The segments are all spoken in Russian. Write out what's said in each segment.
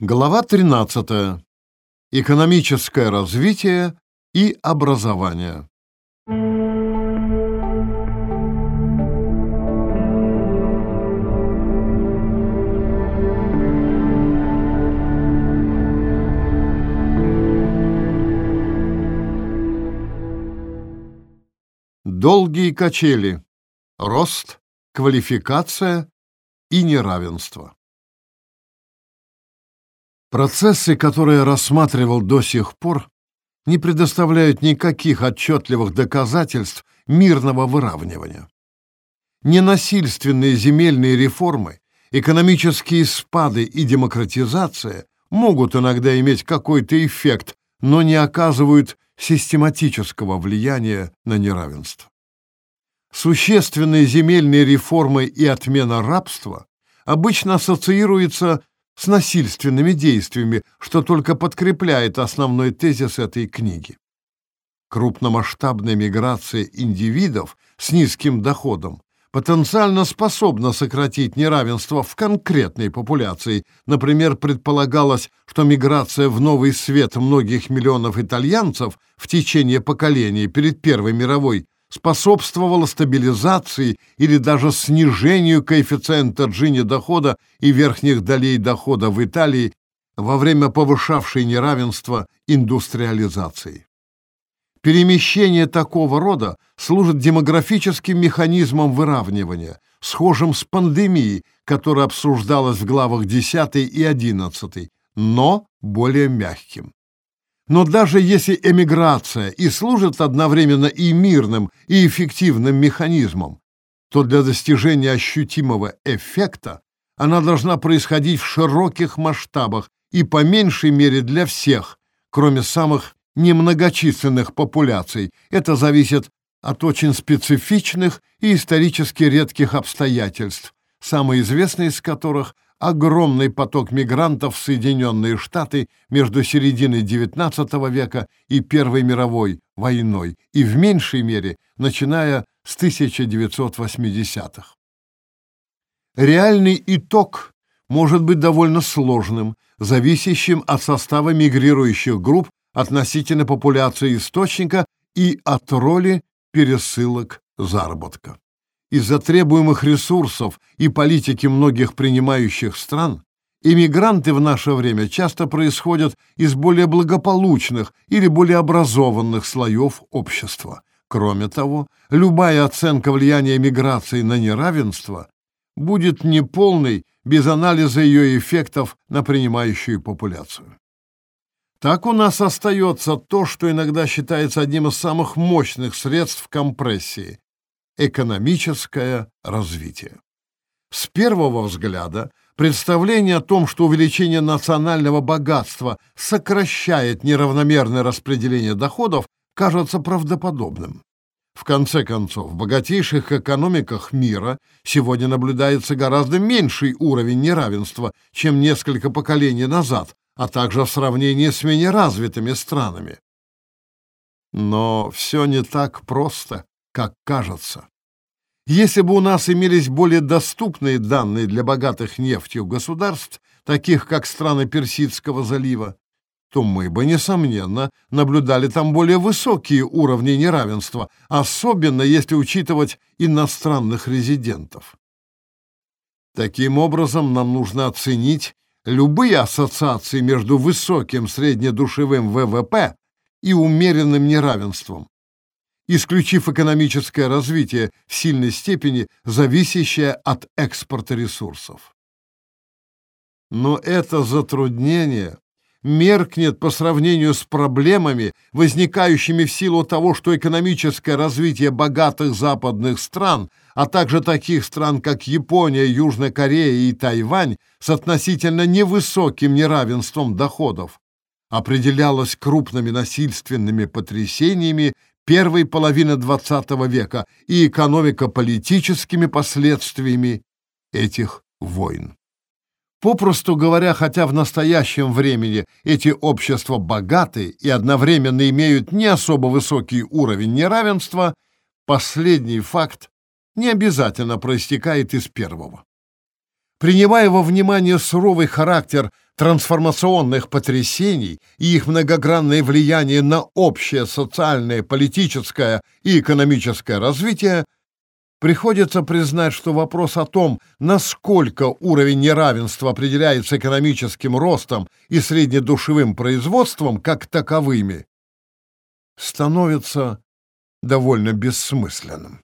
Глава 13. Экономическое развитие и образование. Долгие качели. Рост, квалификация и неравенство. Процессы, которые рассматривал до сих пор, не предоставляют никаких отчетливых доказательств мирного выравнивания. Ненасильственные земельные реформы, экономические спады и демократизация могут иногда иметь какой-то эффект, но не оказывают систематического влияния на неравенство. Существенные земельные реформы и отмена рабства обычно ассоциируются с насильственными действиями, что только подкрепляет основной тезис этой книги. Крупномасштабная миграция индивидов с низким доходом потенциально способна сократить неравенство в конкретной популяции. Например, предполагалось, что миграция в новый свет многих миллионов итальянцев в течение поколений перед Первой мировой способствовало стабилизации или даже снижению коэффициента Джини дохода и верхних долей дохода в Италии во время повышавшей неравенства индустриализации. Перемещение такого рода служит демографическим механизмом выравнивания, схожим с пандемией, которая обсуждалась в главах 10 и 11, но более мягким. Но даже если эмиграция и служит одновременно и мирным, и эффективным механизмом, то для достижения ощутимого эффекта она должна происходить в широких масштабах и по меньшей мере для всех, кроме самых немногочисленных популяций. Это зависит от очень специфичных и исторически редких обстоятельств, самые известные из которых – огромный поток мигрантов в Соединенные Штаты между серединой XIX века и Первой мировой войной, и в меньшей мере начиная с 1980-х. Реальный итог может быть довольно сложным, зависящим от состава мигрирующих групп относительно популяции источника и от роли пересылок заработка. Из-за требуемых ресурсов и политики многих принимающих стран иммигранты в наше время часто происходят из более благополучных или более образованных слоев общества. Кроме того, любая оценка влияния миграции на неравенство будет неполной без анализа ее эффектов на принимающую популяцию. Так у нас остается то, что иногда считается одним из самых мощных средств компрессии экономическое развитие. С первого взгляда представление о том, что увеличение национального богатства сокращает неравномерное распределение доходов, кажется правдоподобным. В конце концов, в богатейших экономиках мира сегодня наблюдается гораздо меньший уровень неравенства, чем несколько поколений назад, а также в сравнении с менее развитыми странами. Но все не так просто как кажется. Если бы у нас имелись более доступные данные для богатых нефтью государств, таких как страны Персидского залива, то мы бы, несомненно, наблюдали там более высокие уровни неравенства, особенно если учитывать иностранных резидентов. Таким образом, нам нужно оценить любые ассоциации между высоким среднедушевым ВВП и умеренным неравенством, исключив экономическое развитие в сильной степени, зависящее от экспорта ресурсов. Но это затруднение меркнет по сравнению с проблемами, возникающими в силу того, что экономическое развитие богатых западных стран, а также таких стран, как Япония, Южная Корея и Тайвань, с относительно невысоким неравенством доходов, определялось крупными насильственными потрясениями первой половины XX века и экономико-политическими последствиями этих войн. Попросту говоря, хотя в настоящем времени эти общества богаты и одновременно имеют не особо высокий уровень неравенства, последний факт не обязательно проистекает из первого. Принимая во внимание суровый характер трансформационных потрясений и их многогранное влияние на общее социальное, политическое и экономическое развитие, приходится признать, что вопрос о том, насколько уровень неравенства определяется экономическим ростом и среднедушевым производством как таковыми, становится довольно бессмысленным.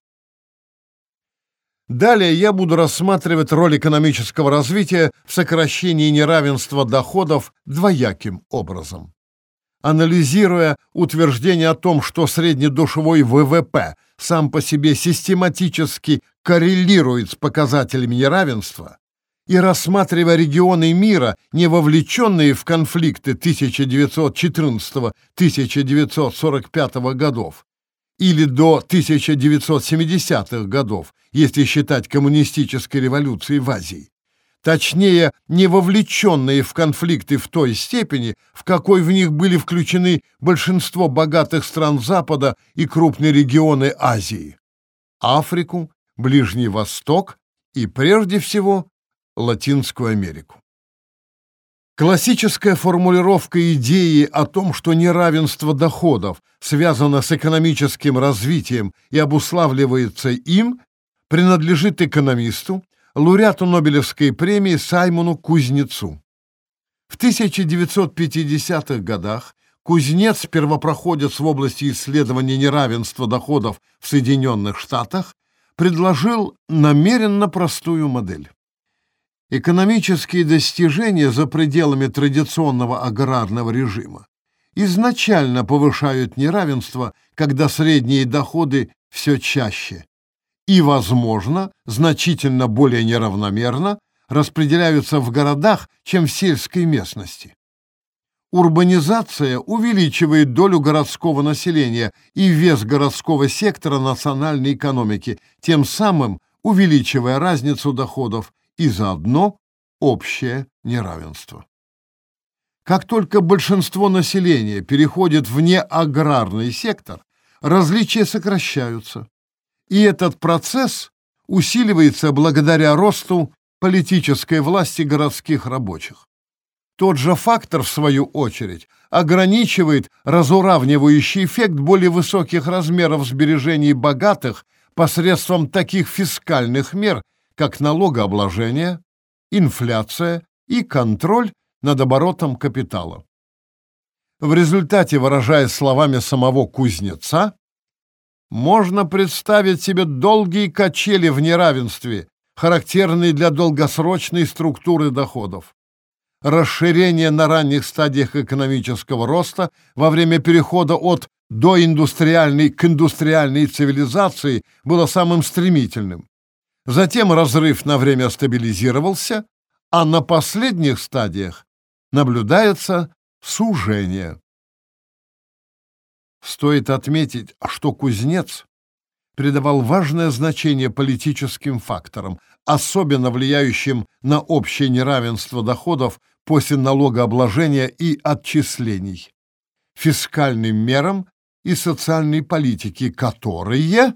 Далее я буду рассматривать роль экономического развития в сокращении неравенства доходов двояким образом. Анализируя утверждение о том, что среднедушевой ВВП сам по себе систематически коррелирует с показателями неравенства, и рассматривая регионы мира, не вовлеченные в конфликты 1914-1945 годов, или до 1970-х годов, если считать коммунистической революцией в Азии. Точнее, не вовлеченные в конфликты в той степени, в какой в них были включены большинство богатых стран Запада и крупные регионы Азии. Африку, Ближний Восток и, прежде всего, Латинскую Америку. Классическая формулировка идеи о том, что неравенство доходов связано с экономическим развитием и обуславливается им, принадлежит экономисту, лауреату Нобелевской премии Саймону Кузнецу. В 1950-х годах Кузнец, первопроходец в области исследования неравенства доходов в Соединенных Штатах, предложил намеренно простую модель. Экономические достижения за пределами традиционного аграрного режима изначально повышают неравенство, когда средние доходы все чаще и, возможно, значительно более неравномерно распределяются в городах, чем в сельской местности. Урбанизация увеличивает долю городского населения и вес городского сектора национальной экономики, тем самым увеличивая разницу доходов и заодно общее неравенство. Как только большинство населения переходит в неаграрный сектор, различия сокращаются, и этот процесс усиливается благодаря росту политической власти городских рабочих. Тот же фактор, в свою очередь, ограничивает разуравнивающий эффект более высоких размеров сбережений богатых посредством таких фискальных мер, как налогообложение, инфляция и контроль над оборотом капитала. В результате, выражаясь словами самого кузнеца, можно представить себе долгие качели в неравенстве, характерные для долгосрочной структуры доходов. Расширение на ранних стадиях экономического роста во время перехода от доиндустриальной к индустриальной цивилизации было самым стремительным. Затем разрыв на время стабилизировался, а на последних стадиях наблюдается сужение. Стоит отметить, что кузнец придавал важное значение политическим факторам, особенно влияющим на общее неравенство доходов после налогообложения и отчислений, фискальным мерам и социальной политике, которые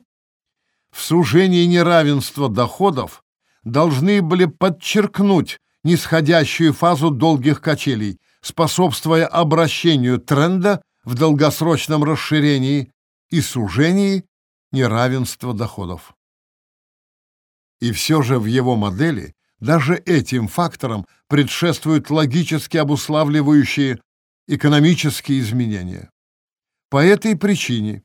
в сужении неравенства доходов должны были подчеркнуть нисходящую фазу долгих качелей, способствуя обращению тренда в долгосрочном расширении и сужении неравенства доходов. И все же в его модели даже этим факторам предшествуют логически обуславливающие экономические изменения. По этой причине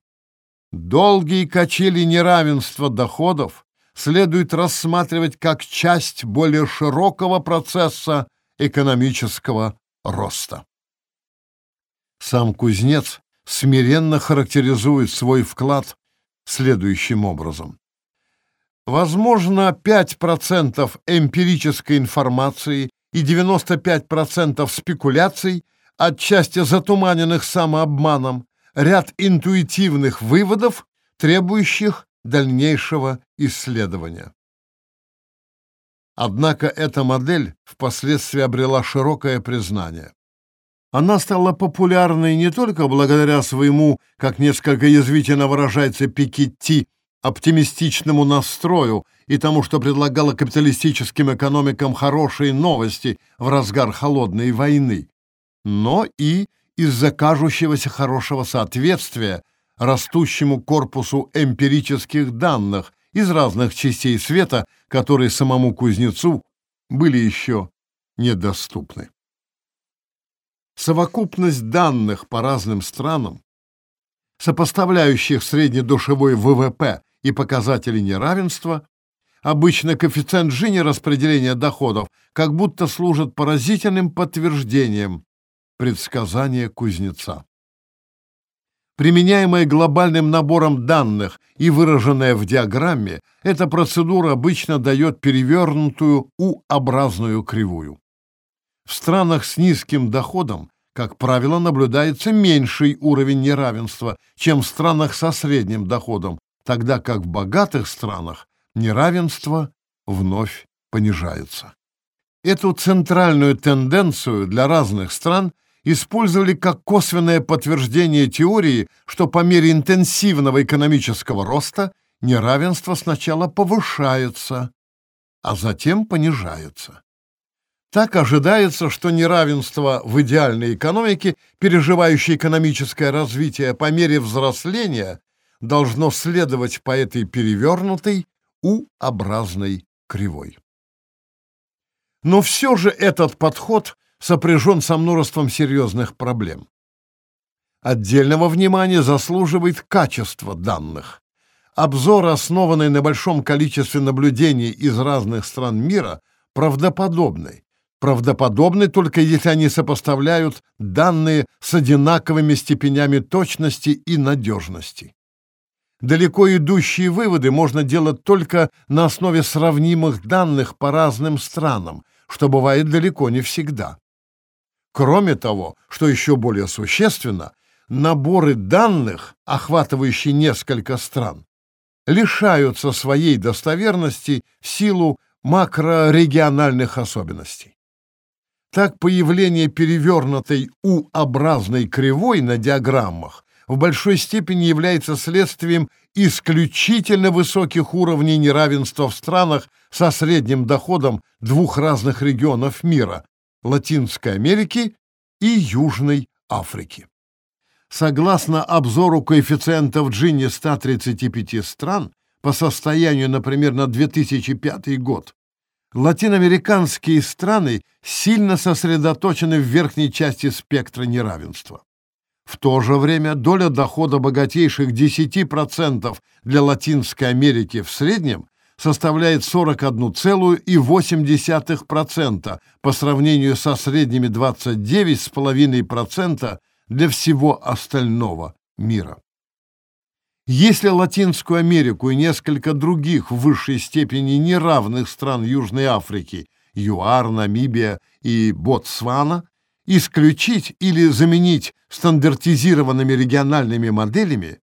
долгие качели неравенства доходов следует рассматривать как часть более широкого процесса экономического роста. Сам кузнец смиренно характеризует свой вклад следующим образом. Возможно, 5% эмпирической информации и 95% спекуляций, отчасти затуманенных самообманом, ряд интуитивных выводов, требующих дальнейшего исследования. Однако эта модель впоследствии обрела широкое признание. Она стала популярной не только благодаря своему, как несколько язвительно выражается Пикетти, оптимистичному настрою и тому, что предлагало капиталистическим экономикам хорошие новости в разгар холодной войны, но и из-за кажущегося хорошего соответствия растущему корпусу эмпирических данных из разных частей света, которые самому кузнецу были еще недоступны. Совокупность данных по разным странам, сопоставляющих среднедушевой ВВП и показатели неравенства, обычно коэффициент Джини распределения доходов как будто служит поразительным подтверждением предсказания кузнеца. Применяемая глобальным набором данных и выраженная в диаграмме, эта процедура обычно дает перевернутую U-образную кривую. В странах с низким доходом, как правило, наблюдается меньший уровень неравенства, чем в странах со средним доходом, тогда как в богатых странах неравенство вновь понижается. Эту центральную тенденцию для разных стран использовали как косвенное подтверждение теории, что по мере интенсивного экономического роста неравенство сначала повышается, а затем понижается. Так ожидается, что неравенство в идеальной экономике, переживающей экономическое развитие по мере взросления, должно следовать по этой перевернутой U-образной кривой. Но все же этот подход сопряжен со множеством серьезных проблем. Отдельного внимания заслуживает качество данных. Обзор, основанный на большом количестве наблюдений из разных стран мира, правдоподобный. Правдоподобны только если они сопоставляют данные с одинаковыми степенями точности и надежности. Далеко идущие выводы можно делать только на основе сравнимых данных по разным странам, что бывает далеко не всегда. Кроме того, что еще более существенно, наборы данных, охватывающие несколько стран, лишаются своей достоверности в силу макрорегиональных особенностей. Так появление перевернутой U-образной кривой на диаграммах в большой степени является следствием исключительно высоких уровней неравенства в странах со средним доходом двух разных регионов мира Латинской Америки и Южной Африки. Согласно обзору коэффициентов Джинни 135 стран по состоянию, например, на 2005 год, латиноамериканские страны сильно сосредоточены в верхней части спектра неравенства. В то же время доля дохода богатейших 10% для Латинской Америки в среднем составляет 41,8% по сравнению со средними 29,5% для всего остального мира. Если Латинскую Америку и несколько других в высшей степени неравных стран Южной Африки, ЮАР, Намибия и Ботсвана, исключить или заменить стандартизированными региональными моделями,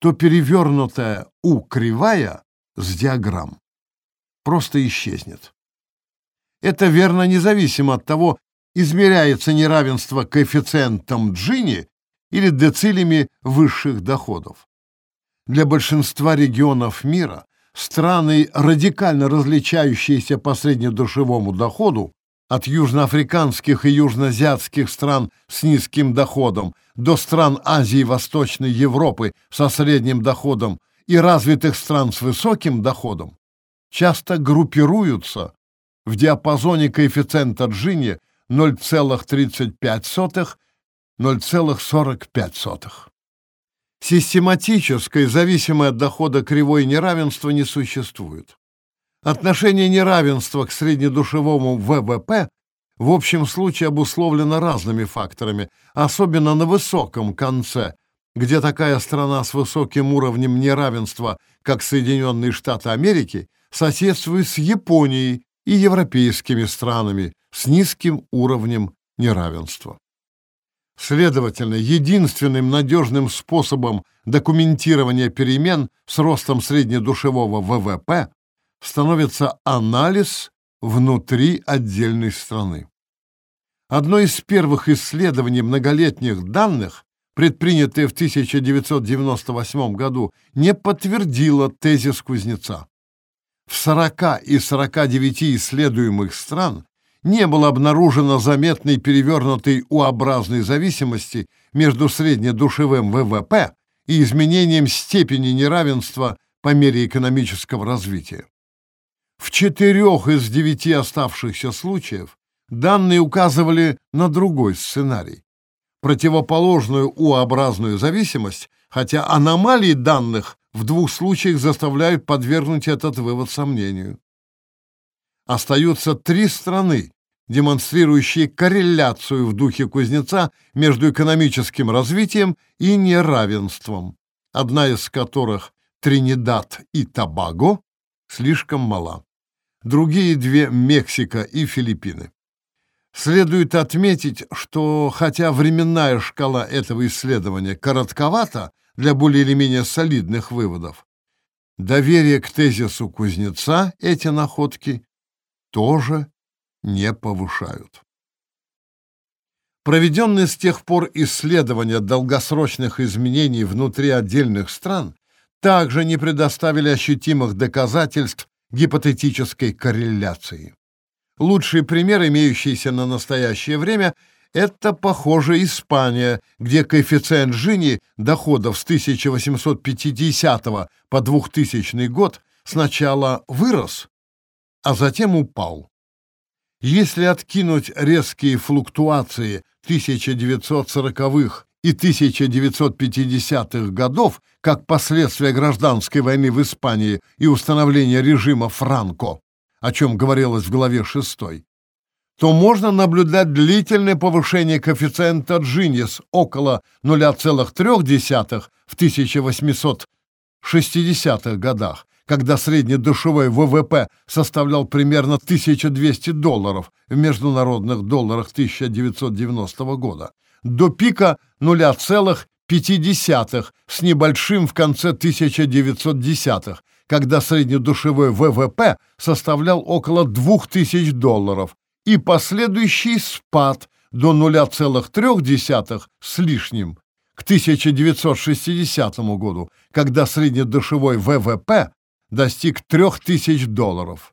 то перевернутая У-кривая с диаграмм просто исчезнет. Это верно независимо от того, измеряется неравенство коэффициентом Джини или децилями высших доходов. Для большинства регионов мира страны, радикально различающиеся по среднедушевому доходу, от южноафриканских и южноазиатских стран с низким доходом до стран Азии и Восточной Европы со средним доходом и развитых стран с высоким доходом часто группируются в диапазоне коэффициента Джини 0,35-0,45. Систематической, зависимой от дохода кривой неравенства не существует. Отношение неравенства к среднедушевому ВВП в общем случае обусловлено разными факторами, особенно на высоком конце – где такая страна с высоким уровнем неравенства, как Соединенные Штаты Америки, соседствует с Японией и европейскими странами с низким уровнем неравенства. Следовательно, единственным надежным способом документирования перемен с ростом среднедушевого ВВП становится анализ внутри отдельной страны. Одно из первых исследований многолетних данных предпринятое в 1998 году, не подтвердило тезис Кузнеца. В 40 из 49 исследуемых стран не было обнаружено заметной перевернутой У-образной зависимости между среднедушевым ВВП и изменением степени неравенства по мере экономического развития. В четырех из девяти оставшихся случаев данные указывали на другой сценарий противоположную У-образную зависимость, хотя аномалии данных в двух случаях заставляют подвергнуть этот вывод сомнению. Остаются три страны, демонстрирующие корреляцию в духе кузнеца между экономическим развитием и неравенством, одна из которых, Тринидад и Тобаго, слишком мала. Другие две – Мексика и Филиппины. Следует отметить, что хотя временная шкала этого исследования коротковата для более или менее солидных выводов, доверие к тезису кузнеца эти находки тоже не повышают. Проведенные с тех пор исследования долгосрочных изменений внутри отдельных стран также не предоставили ощутимых доказательств гипотетической корреляции. Лучший пример, имеющийся на настоящее время, это, похоже, Испания, где коэффициент Жини доходов с 1850 по 2000 год сначала вырос, а затем упал. Если откинуть резкие флуктуации 1940-х и 1950-х годов как последствия гражданской войны в Испании и установления режима Франко, о чем говорилось в главе 6, то можно наблюдать длительное повышение коэффициента Джинни с около 0,3 в 1860-х годах, когда среднедушевой ВВП составлял примерно 1200 долларов в международных долларах 1990 года, до пика 0,5 с небольшим в конце 1910-х, когда среднедушевой ВВП составлял около 2000 долларов, и последующий спад до 0,3 с лишним к 1960 году, когда среднедушевой ВВП достиг 3000 долларов.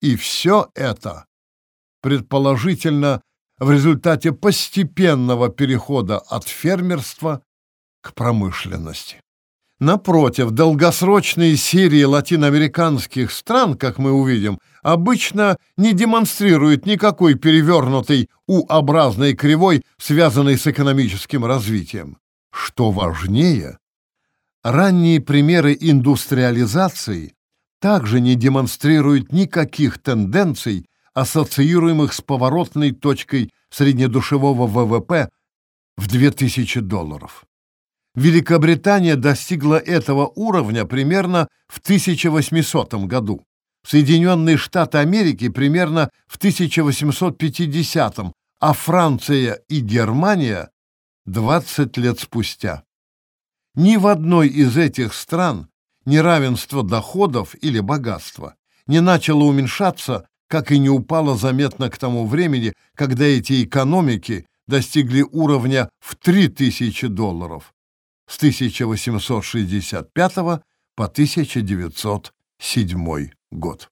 И все это, предположительно, в результате постепенного перехода от фермерства к промышленности. Напротив, долгосрочные серии латиноамериканских стран, как мы увидим, обычно не демонстрируют никакой перевернутой У-образной кривой, связанной с экономическим развитием. Что важнее, ранние примеры индустриализации также не демонстрируют никаких тенденций, ассоциируемых с поворотной точкой среднедушевого ВВП в 2000 долларов. Великобритания достигла этого уровня примерно в 1800 году. Соединенные Штаты Америки примерно в 1850, а Франция и Германия 20 лет спустя. Ни в одной из этих стран неравенство доходов или богатства не начало уменьшаться, как и не упало заметно к тому времени, когда эти экономики достигли уровня в 3000 долларов с 1865 по 1907 год.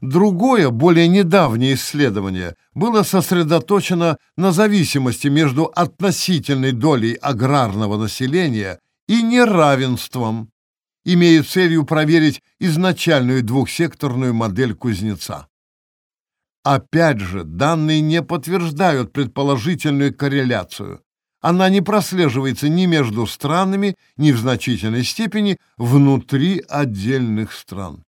Другое, более недавнее исследование было сосредоточено на зависимости между относительной долей аграрного населения и неравенством, имея целью проверить изначальную двухсекторную модель кузнеца. Опять же, данные не подтверждают предположительную корреляцию, она не прослеживается ни между странами, ни в значительной степени внутри отдельных стран.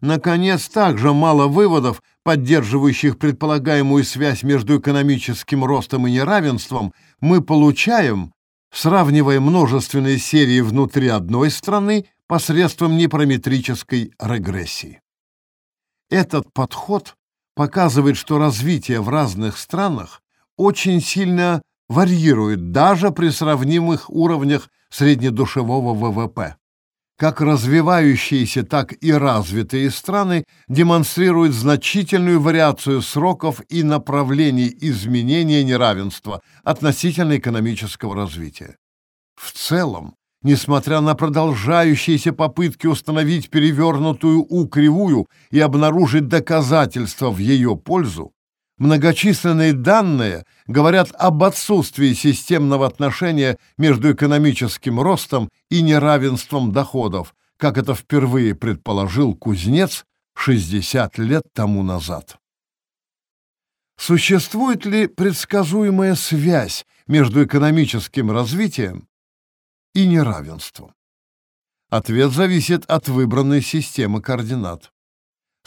Наконец, также мало выводов, поддерживающих предполагаемую связь между экономическим ростом и неравенством, мы получаем, сравнивая множественные серии внутри одной страны посредством непрометрической регрессии. Этот подход показывает, что развитие в разных странах очень сильно варьирует даже при сравнимых уровнях среднедушевого ВВП. как развивающиеся, так и развитые страны демонстрируют значительную вариацию сроков и направлений изменения неравенства относительно экономического развития. В целом, несмотря на продолжающиеся попытки установить перевернутую У-кривую и обнаружить доказательства в ее пользу, многочисленные данные говорят об отсутствии системного отношения между экономическим ростом и неравенством доходов, как это впервые предположил Кузнец 60 лет тому назад. Существует ли предсказуемая связь между экономическим развитием и неравенством? Ответ зависит от выбранной системы координат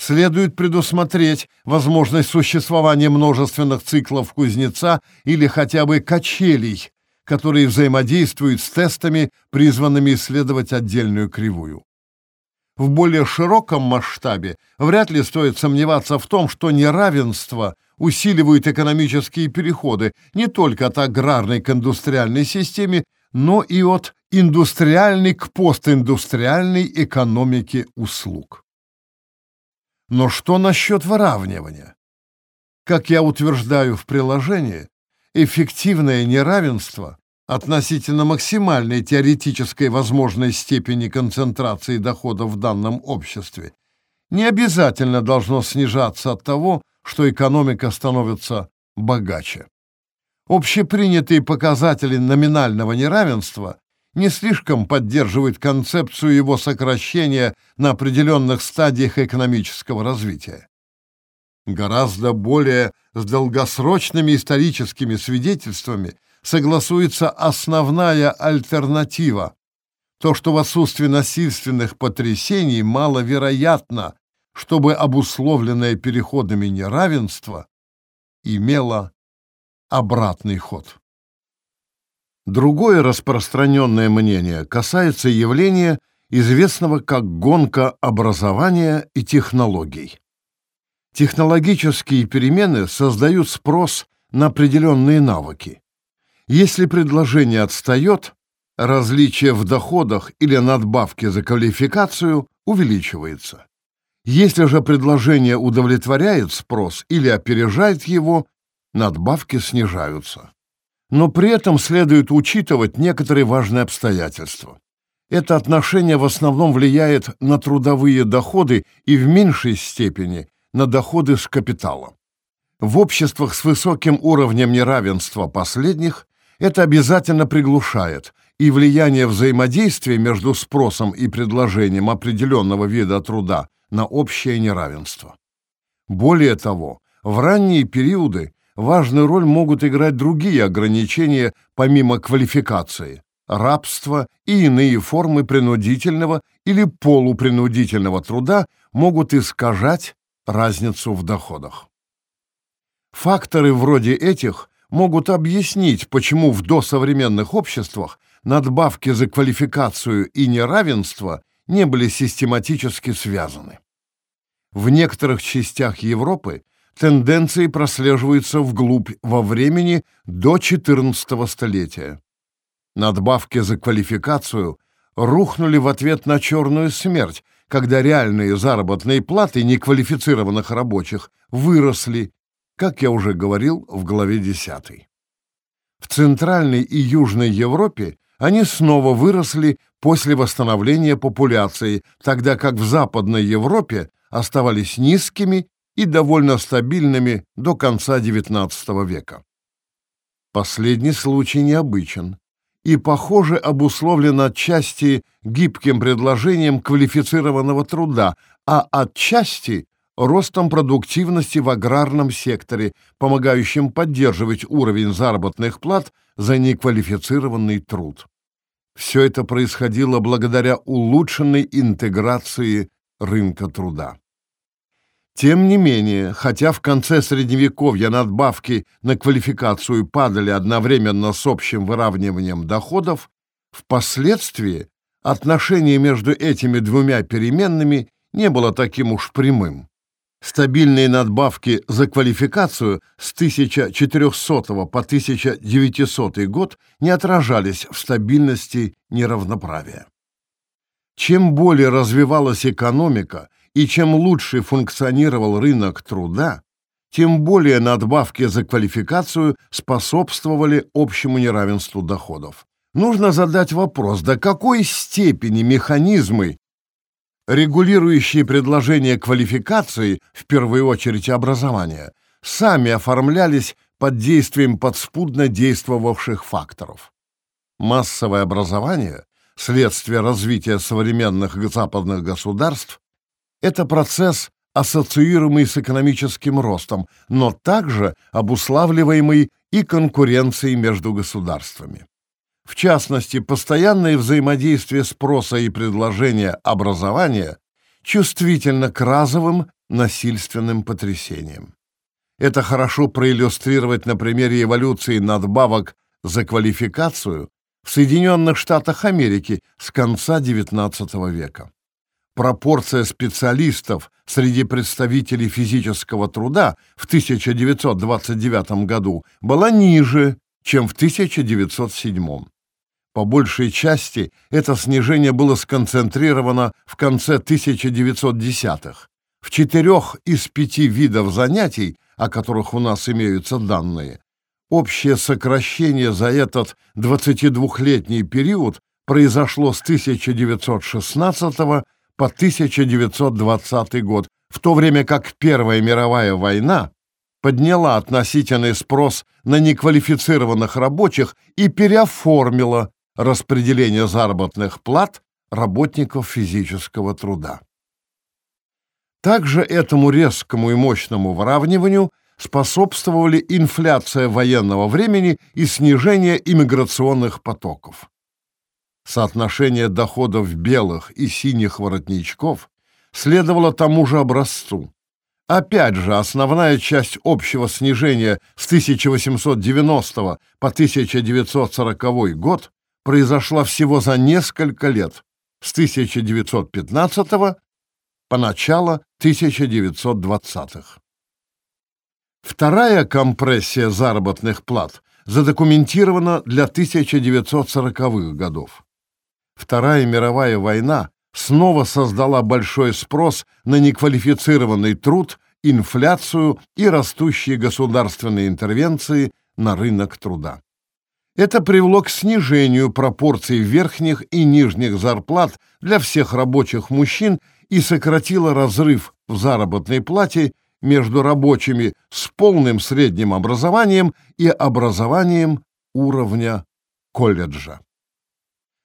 следует предусмотреть возможность существования множественных циклов кузнеца или хотя бы качелей, которые взаимодействуют с тестами, призванными исследовать отдельную кривую. В более широком масштабе вряд ли стоит сомневаться в том, что неравенство усиливает экономические переходы не только от аграрной к индустриальной системе, но и от индустриальной к постиндустриальной экономике услуг. Но что насчет выравнивания? Как я утверждаю в приложении, эффективное неравенство относительно максимальной теоретической возможной степени концентрации доходов в данном обществе не обязательно должно снижаться от того, что экономика становится богаче. Общепринятые показатели номинального неравенства не слишком поддерживает концепцию его сокращения на определенных стадиях экономического развития. Гораздо более с долгосрочными историческими свидетельствами согласуется основная альтернатива. То, что в отсутствии насильственных потрясений маловероятно, чтобы обусловленное переходами неравенство имело обратный ход. Другое распространенное мнение касается явления, известного как гонка образования и технологий. Технологические перемены создают спрос на определенные навыки. Если предложение отстает, различие в доходах или надбавке за квалификацию увеличивается. Если же предложение удовлетворяет спрос или опережает его, надбавки снижаются. Но при этом следует учитывать некоторые важные обстоятельства. Это отношение в основном влияет на трудовые доходы и в меньшей степени на доходы с капитала. В обществах с высоким уровнем неравенства последних это обязательно приглушает, и влияние взаимодействия между спросом и предложением определенного вида труда на общее неравенство. Более того, в ранние периоды важную роль могут играть другие ограничения помимо квалификации – рабство и иные формы принудительного или полупринудительного труда могут искажать разницу в доходах. Факторы вроде этих могут объяснить, почему в досовременных обществах надбавки за квалификацию и неравенство не были систематически связаны. В некоторых частях Европы тенденции прослеживаются вглубь во времени до 14 столетия. Надбавки за квалификацию рухнули в ответ на черную смерть, когда реальные заработные платы неквалифицированных рабочих выросли, как я уже говорил в главе 10. В Центральной и Южной Европе они снова выросли после восстановления популяции, тогда как в Западной Европе оставались низкими и довольно стабильными до конца XIX века. Последний случай необычен и, похоже, обусловлен отчасти гибким предложением квалифицированного труда, а отчасти ростом продуктивности в аграрном секторе, помогающим поддерживать уровень заработных плат за неквалифицированный труд. Все это происходило благодаря улучшенной интеграции рынка труда. Тем не менее, хотя в конце Средневековья надбавки на квалификацию падали одновременно с общим выравниванием доходов, впоследствии отношение между этими двумя переменными не было таким уж прямым. Стабильные надбавки за квалификацию с 1400 по 1900 год не отражались в стабильности неравноправия. чем более развивалась экономика и чем лучше функционировал рынок труда, тем более надбавки за квалификацию способствовали общему неравенству доходов. Нужно задать вопрос, до какой степени механизмы, регулирующие предложение квалификации, в первую очередь образования, сами оформлялись под действием подспудно действовавших факторов. Массовое образование, следствие развития современных западных государств, это процесс, ассоциируемый с экономическим ростом, но также обуславливаемый и конкуренцией между государствами. В частности, постоянное взаимодействие спроса и предложения образования чувствительно к разовым насильственным потрясениям. Это хорошо проиллюстрировать на примере эволюции надбавок за квалификацию в Соединенных Штатах Америки с конца XIX века. Пропорция специалистов среди представителей физического труда в 1929 году была ниже, чем в 1907. По большей части это снижение было сконцентрировано в конце 1910-х. В четырех из пяти видов занятий о которых у нас имеются данные, общее сокращение за этот 22-летний период произошло с 1916 по 1920 год, в то время как Первая мировая война подняла относительный спрос на неквалифицированных рабочих и переоформила распределение заработных плат работников физического труда. Также этому резкому и мощному выравниванию способствовали инфляция военного времени и снижение иммиграционных потоков. Соотношение доходов белых и синих воротничков следовало тому же образцу. Опять же, основная часть общего снижения с 1890 по 1940 год произошла всего за несколько лет, с 1915 по начало 1920-х. Вторая компрессия заработных плат задокументирована для 1940-х годов. Вторая мировая война снова создала большой спрос на неквалифицированный труд, инфляцию и растущие государственные интервенции на рынок труда. Это привело к снижению пропорций верхних и нижних зарплат для всех рабочих мужчин и сократила разрыв в заработной плате между рабочими с полным средним образованием и образованием уровня колледжа.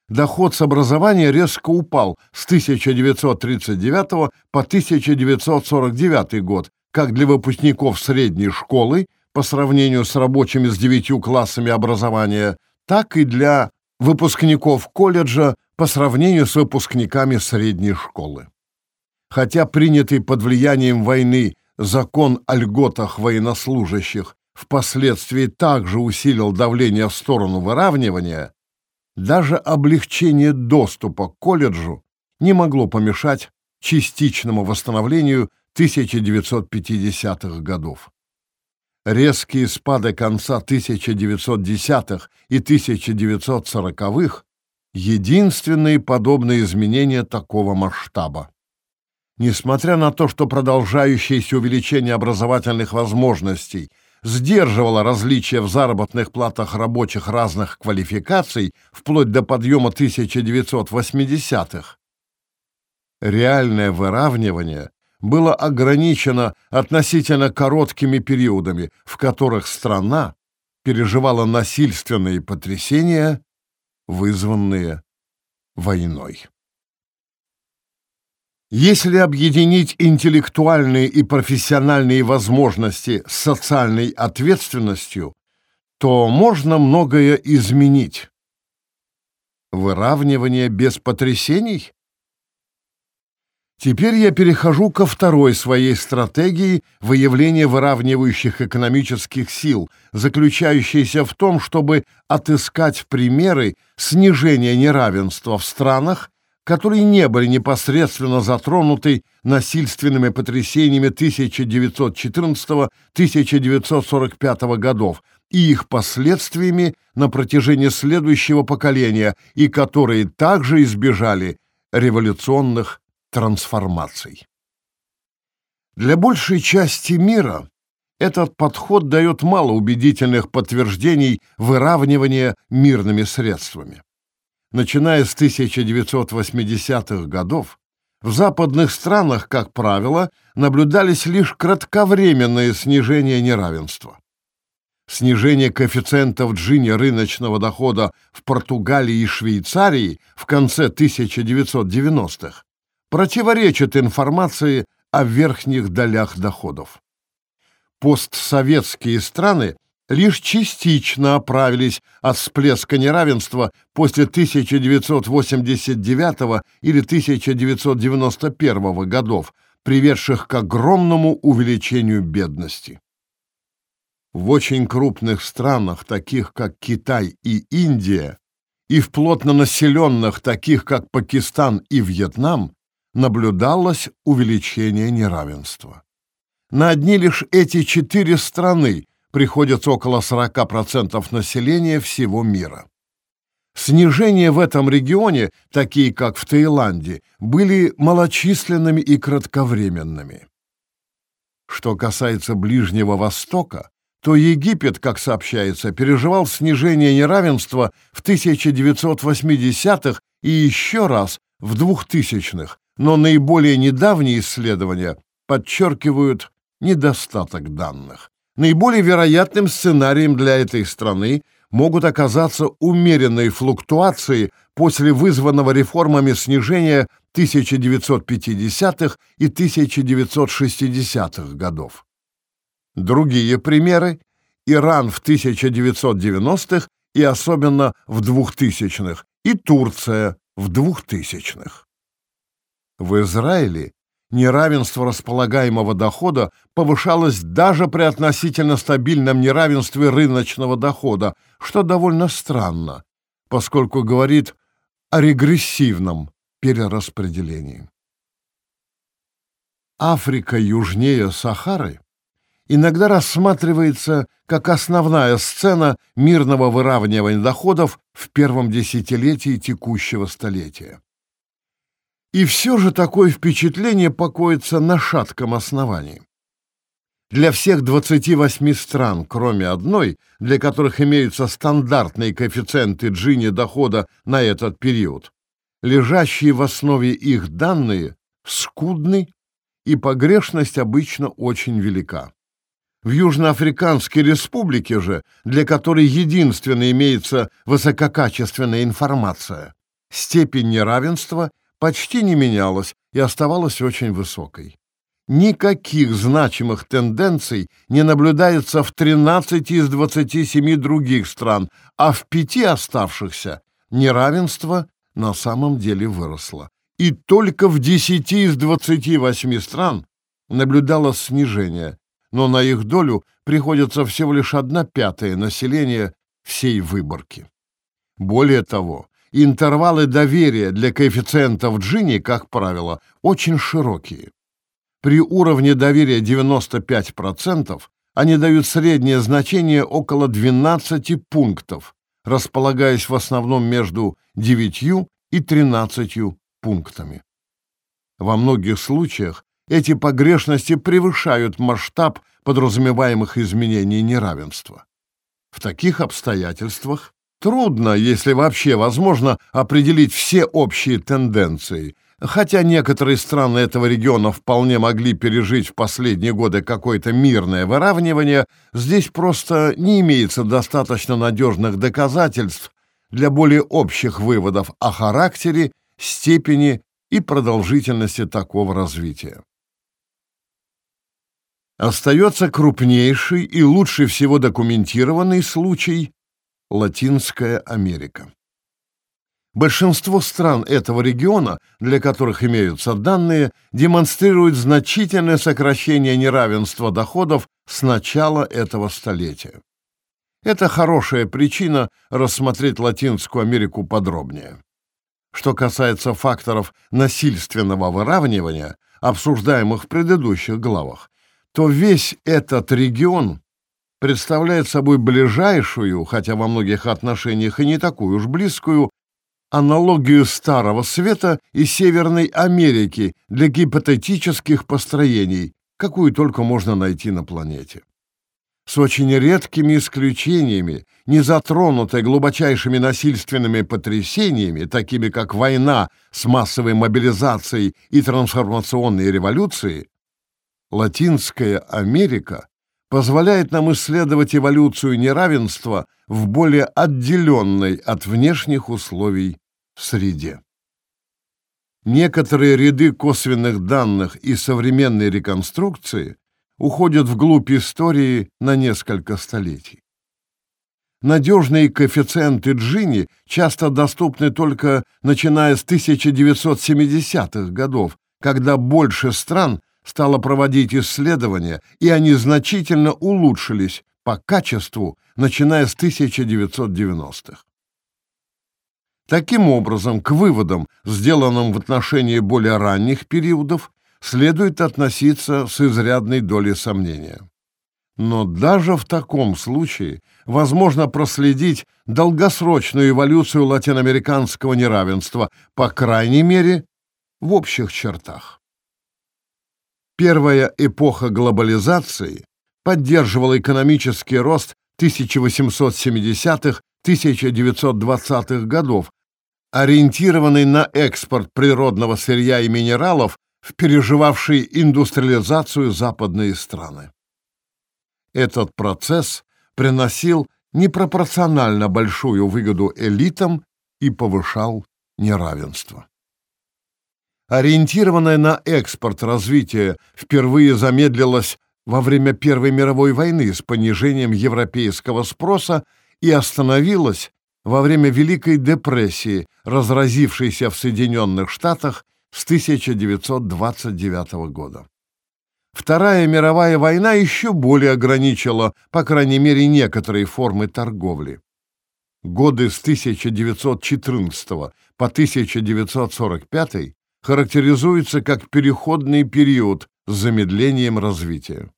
Доход с образования резко упал с 1939 по 1949 год, как для выпускников средней школы по сравнению с рабочими с девятью классами образования, так и для выпускников колледжа по сравнению с выпускниками средней школы. Хотя принятый под влиянием войны закон о льготах военнослужащих впоследствии также усилил давление в сторону выравнивания, даже облегчение доступа к колледжу не могло помешать частичному восстановлению 1950-х годов. Резкие спады конца 1910-х и 1940-х — единственные подобные изменения такого масштаба. Несмотря на то, что продолжающееся увеличение образовательных возможностей сдерживало различия в заработных платах рабочих разных квалификаций вплоть до подъема 1980-х, реальное выравнивание было ограничено относительно короткими периодами, в которых страна переживала насильственные потрясения, вызванные войной. Если объединить интеллектуальные и профессиональные возможности с социальной ответственностью, то можно многое изменить. Выравнивание без потрясений? Теперь я перехожу ко второй своей стратегии выявления выравнивающих экономических сил, заключающейся в том, чтобы отыскать примеры снижения неравенства в странах, которые не были непосредственно затронуты насильственными потрясениями 1914-1945 годов и их последствиями на протяжении следующего поколения, и которые также избежали революционных трансформаций. Для большей части мира этот подход дает мало убедительных подтверждений выравнивания мирными средствами. Начиная с 1980-х годов, в западных странах, как правило, наблюдались лишь кратковременные снижения неравенства. Снижение коэффициентов Джини рыночного дохода в Португалии и Швейцарии в конце 1990-х противоречит информации о верхних долях доходов. Постсоветские страны лишь частично оправились от всплеска неравенства после 1989 или 1991 годов, приведших к огромному увеличению бедности. В очень крупных странах, таких как Китай и Индия, и в плотно населенных, таких как Пакистан и Вьетнам, наблюдалось увеличение неравенства. На одни лишь эти четыре страны приходится около 40% населения всего мира. Снижения в этом регионе, такие как в Таиланде, были малочисленными и кратковременными. Что касается Ближнего Востока, то Египет, как сообщается, переживал снижение неравенства в 1980-х и еще раз в 2000-х, но наиболее недавние исследования подчеркивают недостаток данных. Наиболее вероятным сценарием для этой страны могут оказаться умеренные флуктуации после вызванного реформами снижения 1950-х и 1960-х годов. Другие примеры – Иран в 1990-х и особенно в 2000-х, и Турция в 2000-х. В Израиле неравенство располагаемого дохода повышалось даже при относительно стабильном неравенстве рыночного дохода, что довольно странно, поскольку говорит о регрессивном перераспределении. Африка южнее Сахары иногда рассматривается как основная сцена мирного выравнивания доходов в первом десятилетии текущего столетия. И все же такое впечатление покоится на шатком основании. Для всех 28 стран, кроме одной, для которых имеются стандартные коэффициенты Джини дохода на этот период, лежащие в основе их данные скудны, и погрешность обычно очень велика. В Южноафриканской республике же, для которой единственно имеется высококачественная информация, степень неравенства почти не менялась и оставалась очень высокой. Никаких значимых тенденций не наблюдается в 13 из 27 других стран, а в пяти оставшихся неравенство на самом деле выросло. И только в 10 из 28 стран наблюдалось снижение, но на их долю приходится всего лишь одна пятая населения всей выборки. Более того, интервалы доверия для коэффициентов Джини, как правило, очень широкие. При уровне доверия 95% они дают среднее значение около 12 пунктов, располагаясь в основном между 9 и 13 пунктами. Во многих случаях эти погрешности превышают масштаб подразумеваемых изменений неравенства. В таких обстоятельствах трудно, если вообще возможно, определить все общие тенденции, хотя некоторые страны этого региона вполне могли пережить в последние годы какое-то мирное выравнивание, здесь просто не имеется достаточно надежных доказательств для более общих выводов о характере, степени и продолжительности такого развития. Остается крупнейший и лучше всего документированный случай – Латинская Америка. Большинство стран этого региона, для которых имеются данные, демонстрируют значительное сокращение неравенства доходов с начала этого столетия. Это хорошая причина рассмотреть Латинскую Америку подробнее. Что касается факторов насильственного выравнивания, обсуждаемых в предыдущих главах, то весь этот регион представляет собой ближайшую, хотя во многих отношениях и не такую уж близкую, аналогию Старого Света и Северной Америки для гипотетических построений, какую только можно найти на планете. С очень редкими исключениями, не затронутой глубочайшими насильственными потрясениями, такими как война с массовой мобилизацией и трансформационные революции, Латинская Америка позволяет нам исследовать эволюцию неравенства в более отделенной от внешних условий среде. Некоторые ряды косвенных данных и современной реконструкции уходят вглубь истории на несколько столетий. Надежные коэффициенты Джини часто доступны только начиная с 1970-х годов, когда больше стран стало проводить исследования, и они значительно улучшились по качеству, начиная с 1990-х. Таким образом, к выводам, сделанным в отношении более ранних периодов, следует относиться с изрядной долей сомнения. Но даже в таком случае возможно проследить долгосрочную эволюцию латиноамериканского неравенства, по крайней мере, в общих чертах. Первая эпоха глобализации поддерживала экономический рост 1870-1920-х годов, ориентированный на экспорт природного сырья и минералов в переживавшие индустриализацию западные страны. Этот процесс приносил непропорционально большую выгоду элитам и повышал неравенство. Ориентированное на экспорт развитие впервые замедлилось во время Первой мировой войны с понижением европейского спроса и остановилось во время Великой депрессии, разразившейся в Соединенных Штатах с 1929 года. Вторая мировая война еще более ограничила, по крайней мере, некоторые формы торговли. Годы с 1914 по 1945 характеризуются как переходный период с замедлением развития.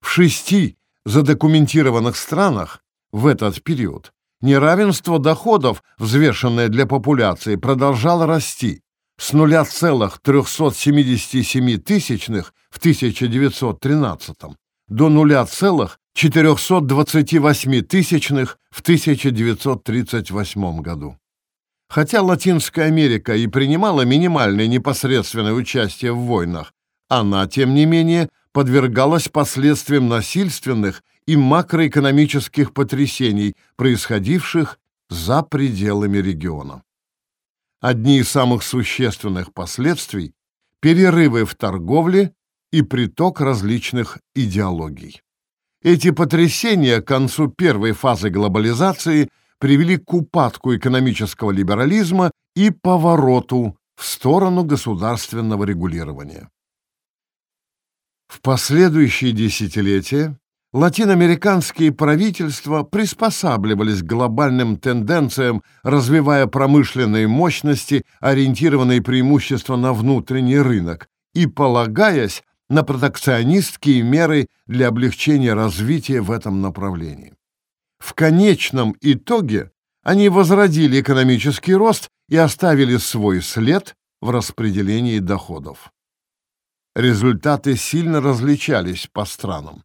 В шести задокументированных странах в этот период Неравенство доходов, взвешенное для популяции, продолжало расти с 0,377 тысячных в 1913 до 0,428 тысячных в 1938 году. Хотя Латинская Америка и принимала минимальное непосредственное участие в войнах, она, тем не менее, подвергалась последствиям насильственных и макроэкономических потрясений, происходивших за пределами региона. Одни из самых существенных последствий – перерывы в торговле и приток различных идеологий. Эти потрясения к концу первой фазы глобализации привели к упадку экономического либерализма и повороту в сторону государственного регулирования. В последующие десятилетия латиноамериканские правительства приспосабливались к глобальным тенденциям, развивая промышленные мощности, ориентированные преимущественно на внутренний рынок, и полагаясь на протекционистские меры для облегчения развития в этом направлении. В конечном итоге они возродили экономический рост и оставили свой след в распределении доходов. Результаты сильно различались по странам.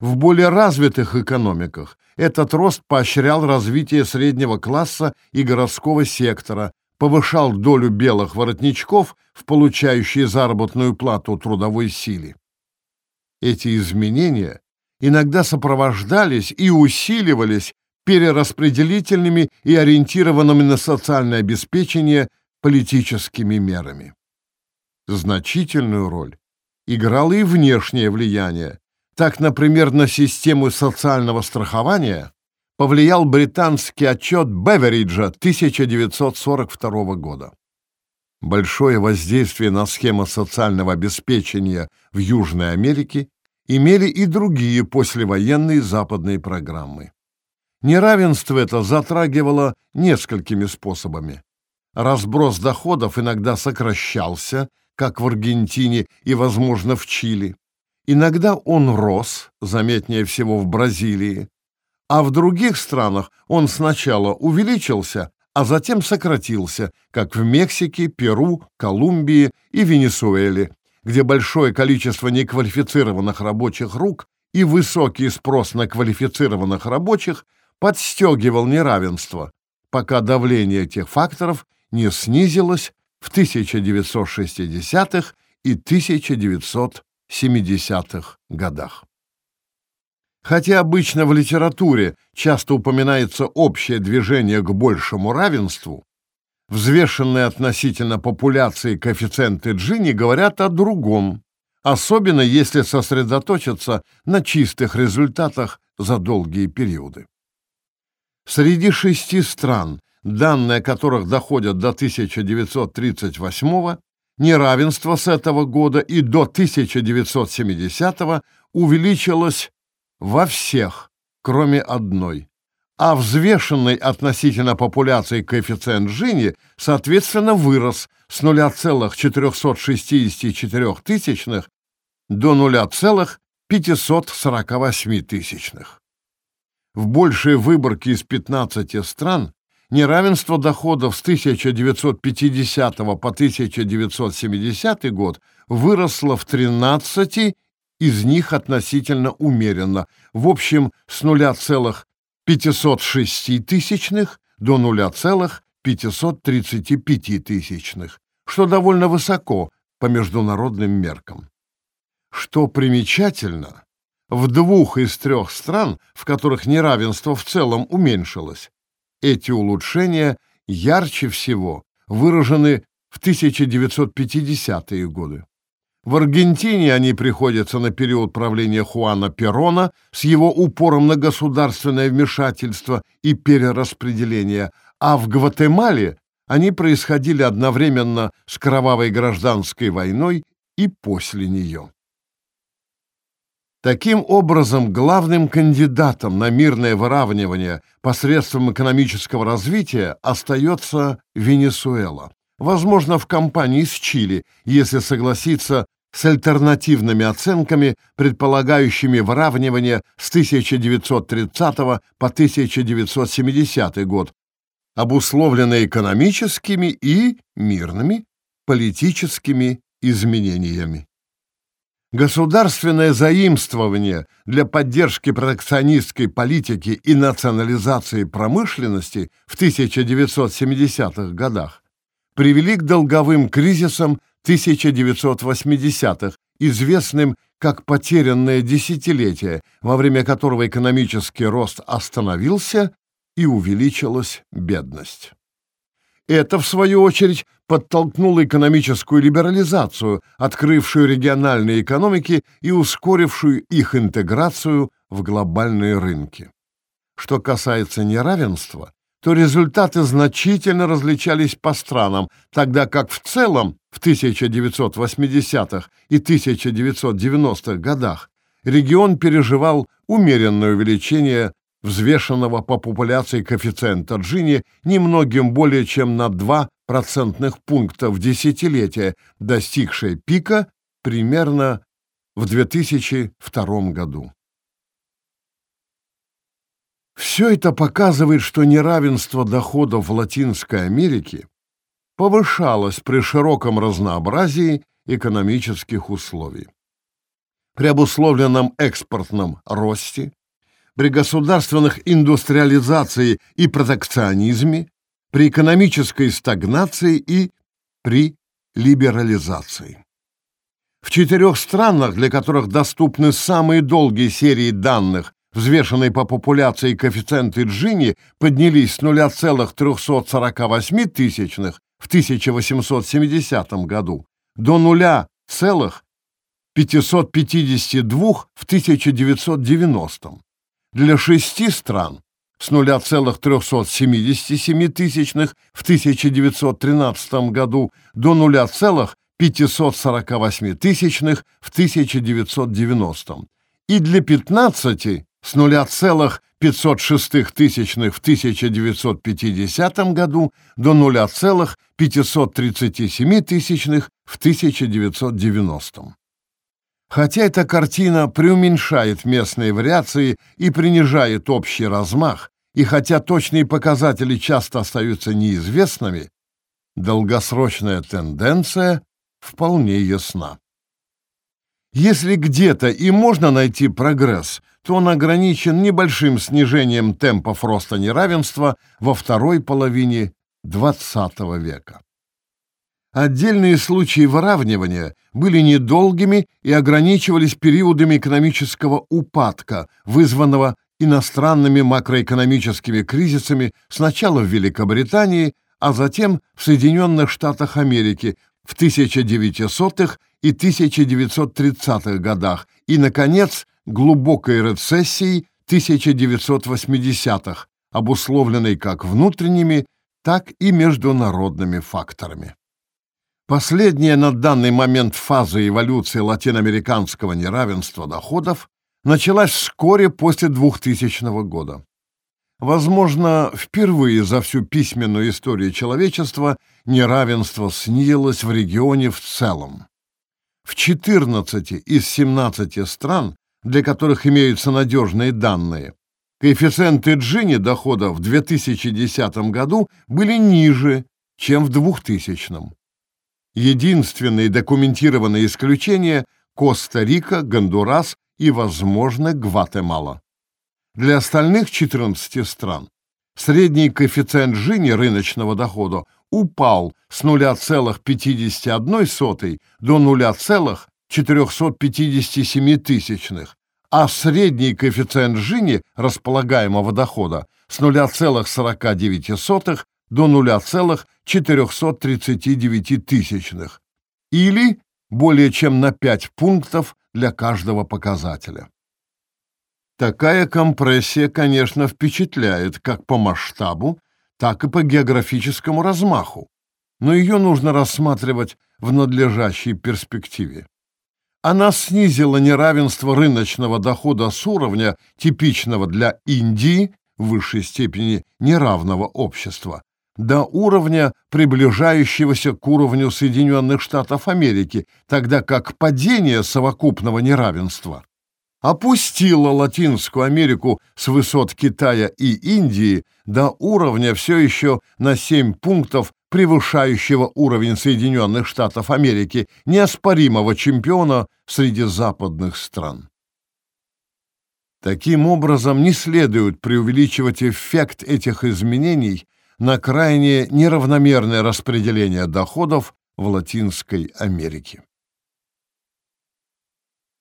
В более развитых экономиках этот рост поощрял развитие среднего класса и городского сектора, повышал долю белых воротничков в получающей заработную плату трудовой силе. Эти изменения иногда сопровождались и усиливались перераспределительными и ориентированными на социальное обеспечение политическими мерами. Значительную роль играло и внешнее влияние, так, например, на систему социального страхования повлиял британский отчет Бевериджа 1942 года. Большое воздействие на схему социального обеспечения в Южной Америке имели и другие послевоенные западные программы. Неравенство это затрагивало несколькими способами. Разброс доходов иногда сокращался, как в Аргентине и, возможно, в Чили. Иногда он рос, заметнее всего в Бразилии, а в других странах он сначала увеличился, а затем сократился, как в Мексике, Перу, Колумбии и Венесуэле, где большое количество неквалифицированных рабочих рук и высокий спрос на квалифицированных рабочих подстегивал неравенство, пока давление этих факторов не снизилось в 1960-х и 1970-х годах. Хотя обычно в литературе часто упоминается общее движение к большему равенству, взвешенные относительно популяции коэффициенты Джини говорят о другом, особенно если сосредоточиться на чистых результатах за долгие периоды. Среди шести стран, данные которых доходят до 1938 неравенство с этого года и до 1970 увеличилось во всех, кроме одной. А взвешенный относительно популяции коэффициент Джини, соответственно, вырос с 0,464 до 0,548. В большей выборке из 15 стран неравенство доходов с 1950 по 1970 год выросло в 13 из них относительно умеренно, в общем, с 0,506 тысячных до 0,535 тысячных, что довольно высоко по международным меркам. Что примечательно, в двух из трех стран, в которых неравенство в целом уменьшилось, эти улучшения ярче всего выражены в 1950-е годы. В Аргентине они приходятся на период правления Хуана Перона с его упором на государственное вмешательство и перераспределение, а в Гватемале они происходили одновременно с кровавой гражданской войной и после нее. Таким образом, главным кандидатом на мирное выравнивание посредством экономического развития остается Венесуэла возможно, в компании с Чили, если согласиться с альтернативными оценками, предполагающими выравнивание с 1930 по 1970 год, обусловленное экономическими и мирными политическими изменениями. Государственное заимствование для поддержки протекционистской политики и национализации промышленности в 1970-х годах привели к долговым кризисам 1980-х, известным как потерянное десятилетие, во время которого экономический рост остановился и увеличилась бедность. Это, в свою очередь, подтолкнуло экономическую либерализацию, открывшую региональные экономики и ускорившую их интеграцию в глобальные рынки. Что касается неравенства, то результаты значительно различались по странам, тогда как в целом в 1980-х и 1990-х годах регион переживал умеренное увеличение взвешенного по популяции коэффициента Джини немногим более чем на 2 процентных пункта в десятилетие, достигшее пика примерно в 2002 году. Все это показывает, что неравенство доходов в Латинской Америке повышалось при широком разнообразии экономических условий. При обусловленном экспортном росте, при государственных индустриализации и протекционизме, при экономической стагнации и при либерализации. В четырех странах, для которых доступны самые долгие серии данных взвешенные по популяции коэффициенты Джини поднялись с 0,348 тысячных в 1870 году до 0,552 в 1990. Для шести стран с 0,377 тысячных в 1913 году до 0,548 тысячных в 1990 и для 15 с 0,506 тысячных в 1950 году до 0,537 тысячных в 1990. Хотя эта картина преуменьшает местные вариации и принижает общий размах, и хотя точные показатели часто остаются неизвестными, долгосрочная тенденция вполне ясна. Если где-то и можно найти прогресс, то он ограничен небольшим снижением темпов роста неравенства во второй половине XX века. Отдельные случаи выравнивания были недолгими и ограничивались периодами экономического упадка, вызванного иностранными макроэкономическими кризисами сначала в Великобритании, а затем в Соединенных Штатах Америки в 1900-х и 1930-х годах и, наконец, глубокой рецессией 1980-х, обусловленной как внутренними, так и международными факторами. Последняя на данный момент фаза эволюции латиноамериканского неравенства доходов началась вскоре после 2000 года. Возможно, впервые за всю письменную историю человечества неравенство снизилось в регионе в целом. В 14 из 17 стран, для которых имеются надежные данные, коэффициенты Джини дохода в 2010 году были ниже, чем в 2000. Единственные документированные исключения – Коста-Рика, Гондурас и, возможно, Гватемала. Для остальных 14 стран средний коэффициент Джини рыночного дохода упал с 0,51 до 0,457, а средний коэффициент Джини располагаемого дохода с 0,49 до 0,439 или более чем на 5 пунктов для каждого показателя. Такая компрессия, конечно, впечатляет как по масштабу, так и по географическому размаху, но ее нужно рассматривать в надлежащей перспективе. Она снизила неравенство рыночного дохода с уровня, типичного для Индии, в высшей степени неравного общества, до уровня, приближающегося к уровню Соединенных Штатов Америки, тогда как падение совокупного неравенства опустило Латинскую Америку с высот Китая и Индии до уровня все еще на 7 пунктов превышающего уровень Соединенных Штатов Америки, неоспоримого чемпиона среди западных стран. Таким образом, не следует преувеличивать эффект этих изменений на крайне неравномерное распределение доходов в Латинской Америке.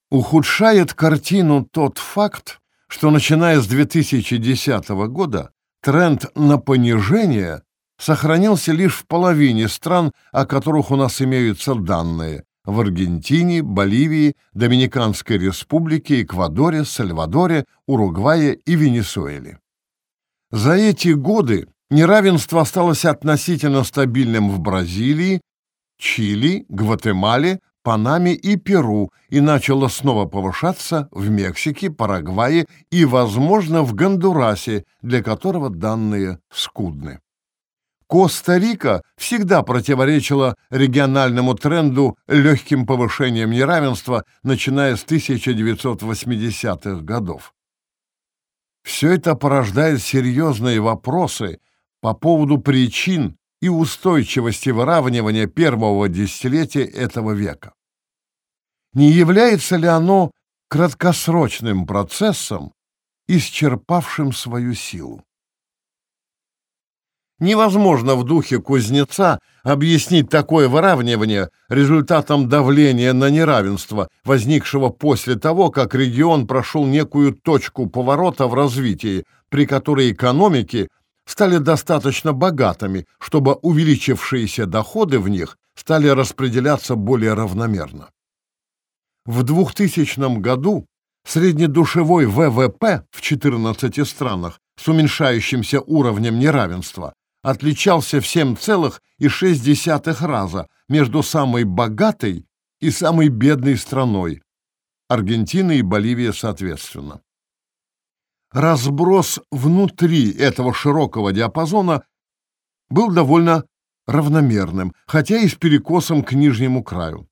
Ухудшает картину тот факт, что начиная с 2010 года тренд на понижение сохранился лишь в половине стран, о которых у нас имеются данные – в Аргентине, Боливии, Доминиканской Республике, Эквадоре, Сальвадоре, Уругвае и Венесуэле. За эти годы Неравенство осталось относительно стабильным в Бразилии, Чили, Гватемале, Панаме и Перу и начало снова повышаться в Мексике, Парагвае и, возможно, в Гондурасе, для которого данные скудны. Коста-Рика всегда противоречила региональному тренду легким повышением неравенства, начиная с 1980-х годов. Все это порождает серьезные вопросы – по поводу причин и устойчивости выравнивания первого десятилетия этого века. Не является ли оно краткосрочным процессом, исчерпавшим свою силу? Невозможно в духе кузнеца объяснить такое выравнивание результатом давления на неравенство, возникшего после того, как регион прошел некую точку поворота в развитии, при которой экономики стали достаточно богатыми, чтобы увеличившиеся доходы в них стали распределяться более равномерно. В 2000 году среднедушевой ВВП в 14 странах с уменьшающимся уровнем неравенства отличался в 7,6 раза между самой богатой и самой бедной страной, Аргентиной и Боливией соответственно разброс внутри этого широкого диапазона был довольно равномерным, хотя и с перекосом к нижнему краю.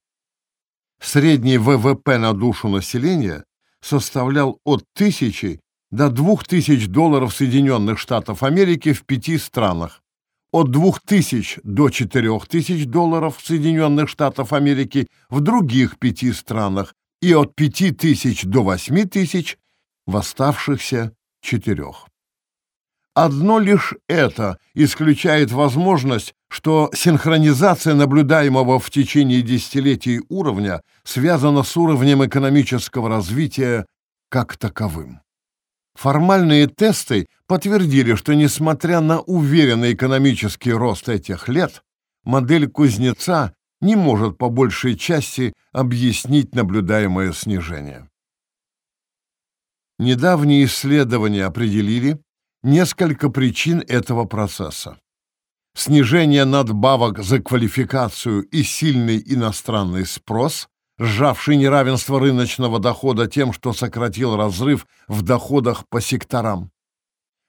Средний ВВП на душу населения составлял от 1000 до 2000 долларов Соединенных Штатов Америки в пяти странах, от 2000 до 4000 долларов Соединенных Штатов Америки в других пяти странах и от 5000 до 8000 в оставшихся четырех. Одно лишь это исключает возможность, что синхронизация наблюдаемого в течение десятилетий уровня связана с уровнем экономического развития как таковым. Формальные тесты подтвердили, что несмотря на уверенный экономический рост этих лет, модель кузнеца не может по большей части объяснить наблюдаемое снижение. Недавние исследования определили несколько причин этого процесса. Снижение надбавок за квалификацию и сильный иностранный спрос, сжавший неравенство рыночного дохода тем, что сократил разрыв в доходах по секторам.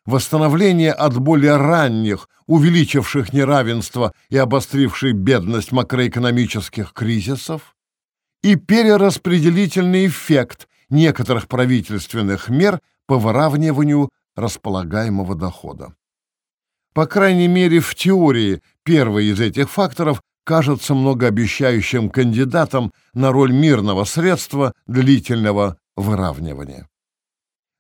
Восстановление от более ранних, увеличивших неравенство и обостривших бедность макроэкономических кризисов, и перераспределительный эффект некоторых правительственных мер по выравниванию располагаемого дохода. По крайней мере, в теории первый из этих факторов кажется многообещающим кандидатом на роль мирного средства длительного выравнивания.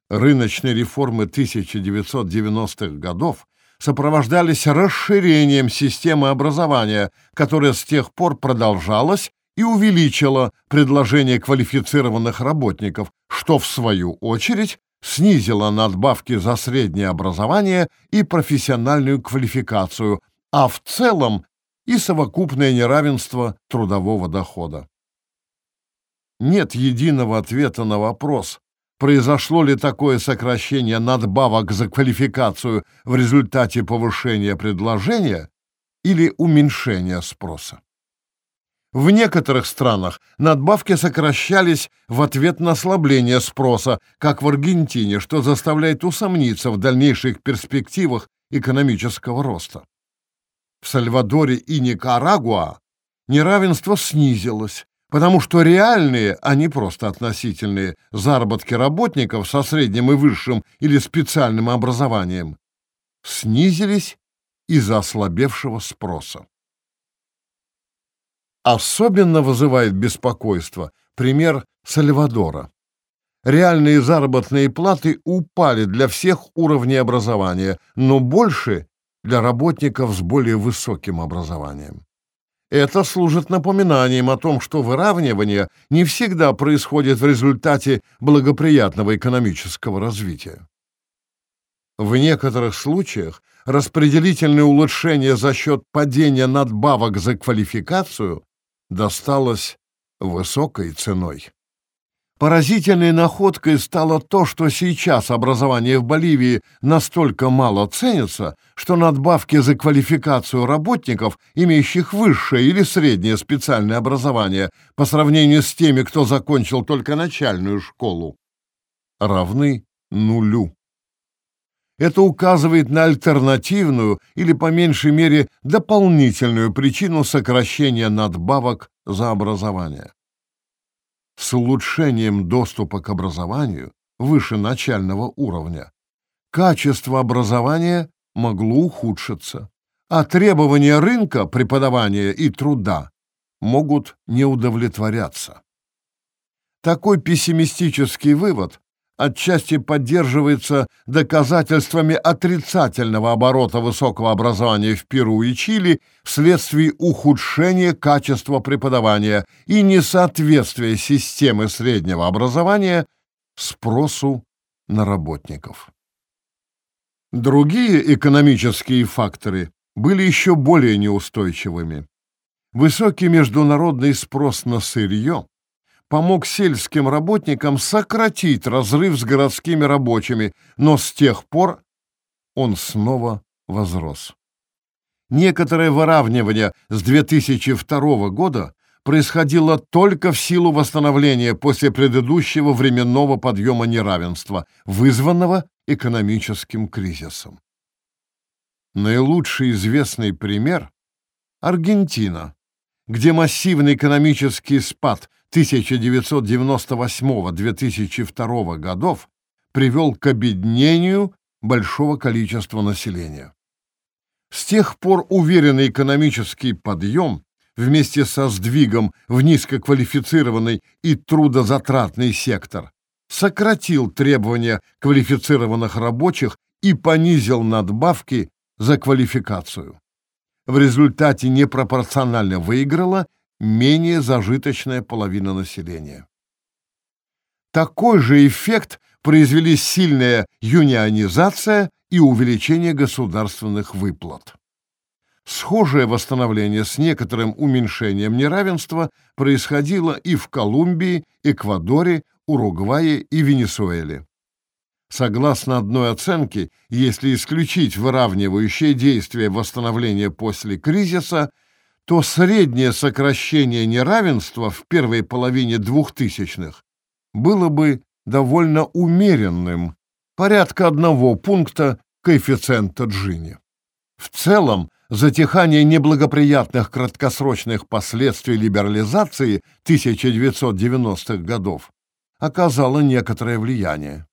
Рыночные реформы 1990-х годов сопровождались расширением системы образования, которая с тех пор продолжалась и увеличила предложение квалифицированных работников, что, в свою очередь, снизило надбавки за среднее образование и профессиональную квалификацию, а в целом и совокупное неравенство трудового дохода. Нет единого ответа на вопрос, произошло ли такое сокращение надбавок за квалификацию в результате повышения предложения или уменьшения спроса. В некоторых странах надбавки сокращались в ответ на ослабление спроса, как в Аргентине, что заставляет усомниться в дальнейших перспективах экономического роста. В Сальвадоре и Никарагуа неравенство снизилось, потому что реальные, а не просто относительные, заработки работников со средним и высшим или специальным образованием снизились из-за ослабевшего спроса. Особенно вызывает беспокойство пример Сальвадора. Реальные заработные платы упали для всех уровней образования, но больше для работников с более высоким образованием. Это служит напоминанием о том, что выравнивание не всегда происходит в результате благоприятного экономического развития. В некоторых случаях распределительное улучшение за счет падения надбавок за квалификацию досталось высокой ценой. Поразительной находкой стало то, что сейчас образование в Боливии настолько мало ценится, что надбавки за квалификацию работников, имеющих высшее или среднее специальное образование, по сравнению с теми, кто закончил только начальную школу, равны нулю. Это указывает на альтернативную или, по меньшей мере, дополнительную причину сокращения надбавок за образование. С улучшением доступа к образованию выше начального уровня качество образования могло ухудшиться, а требования рынка преподавания и труда могут не удовлетворяться. Такой пессимистический вывод отчасти поддерживается доказательствами отрицательного оборота высокого образования в Перу и Чили вследствие ухудшения качества преподавания и несоответствия системы среднего образования спросу на работников. Другие экономические факторы были еще более неустойчивыми. Высокий международный спрос на сырье помог сельским работникам сократить разрыв с городскими рабочими, но с тех пор он снова возрос. Некоторое выравнивание с 2002 года происходило только в силу восстановления после предыдущего временного подъема неравенства, вызванного экономическим кризисом. Наилучший известный пример – Аргентина, где массивный экономический спад 1998-2002 годов привел к обеднению большого количества населения. С тех пор уверенный экономический подъем вместе со сдвигом в низкоквалифицированный и трудозатратный сектор сократил требования квалифицированных рабочих и понизил надбавки за квалификацию. В результате непропорционально выиграла менее зажиточная половина населения. Такой же эффект произвели сильная юнионизация и увеличение государственных выплат. Схожее восстановление с некоторым уменьшением неравенства происходило и в Колумбии, Эквадоре, Уругвае и Венесуэле. Согласно одной оценке, если исключить выравнивающее действие восстановления после кризиса, то среднее сокращение неравенства в первой половине двухтысячных было бы довольно умеренным, порядка одного пункта коэффициента Джини. В целом, затихание неблагоприятных краткосрочных последствий либерализации 1990-х годов оказало некоторое влияние.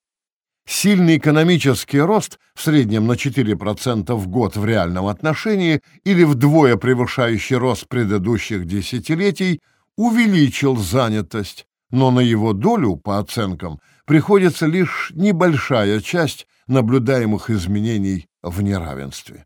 Сильный экономический рост в среднем на 4% в год в реальном отношении или вдвое превышающий рост предыдущих десятилетий увеличил занятость, но на его долю, по оценкам, приходится лишь небольшая часть наблюдаемых изменений в неравенстве.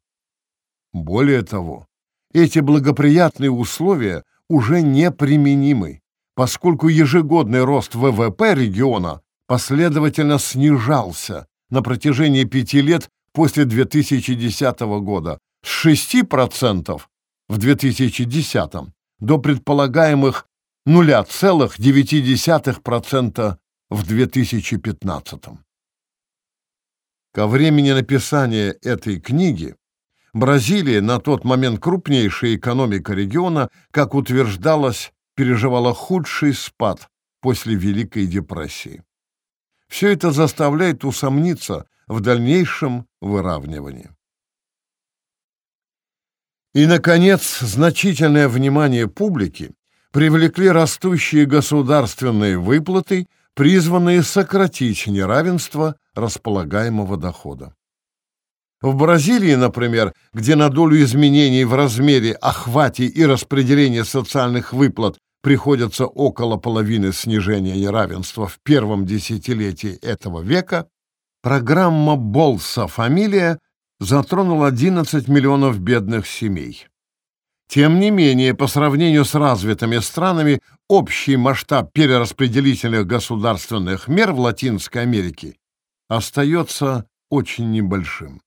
Более того, эти благоприятные условия уже неприменимы, поскольку ежегодный рост ВВП региона последовательно снижался на протяжении пяти лет после 2010 года с 6% в 2010 до предполагаемых 0,9% в 2015. Ко времени написания этой книги Бразилия, на тот момент крупнейшая экономика региона, как утверждалось, переживала худший спад после Великой депрессии. Все это заставляет усомниться в дальнейшем выравнивании. И, наконец, значительное внимание публики привлекли растущие государственные выплаты, призванные сократить неравенство располагаемого дохода. В Бразилии, например, где на долю изменений в размере, охвате и распределении социальных выплат приходится около половины снижения неравенства в первом десятилетии этого века, программа «Болса Фамилия» затронула 11 миллионов бедных семей. Тем не менее, по сравнению с развитыми странами, общий масштаб перераспределительных государственных мер в Латинской Америке остается очень небольшим.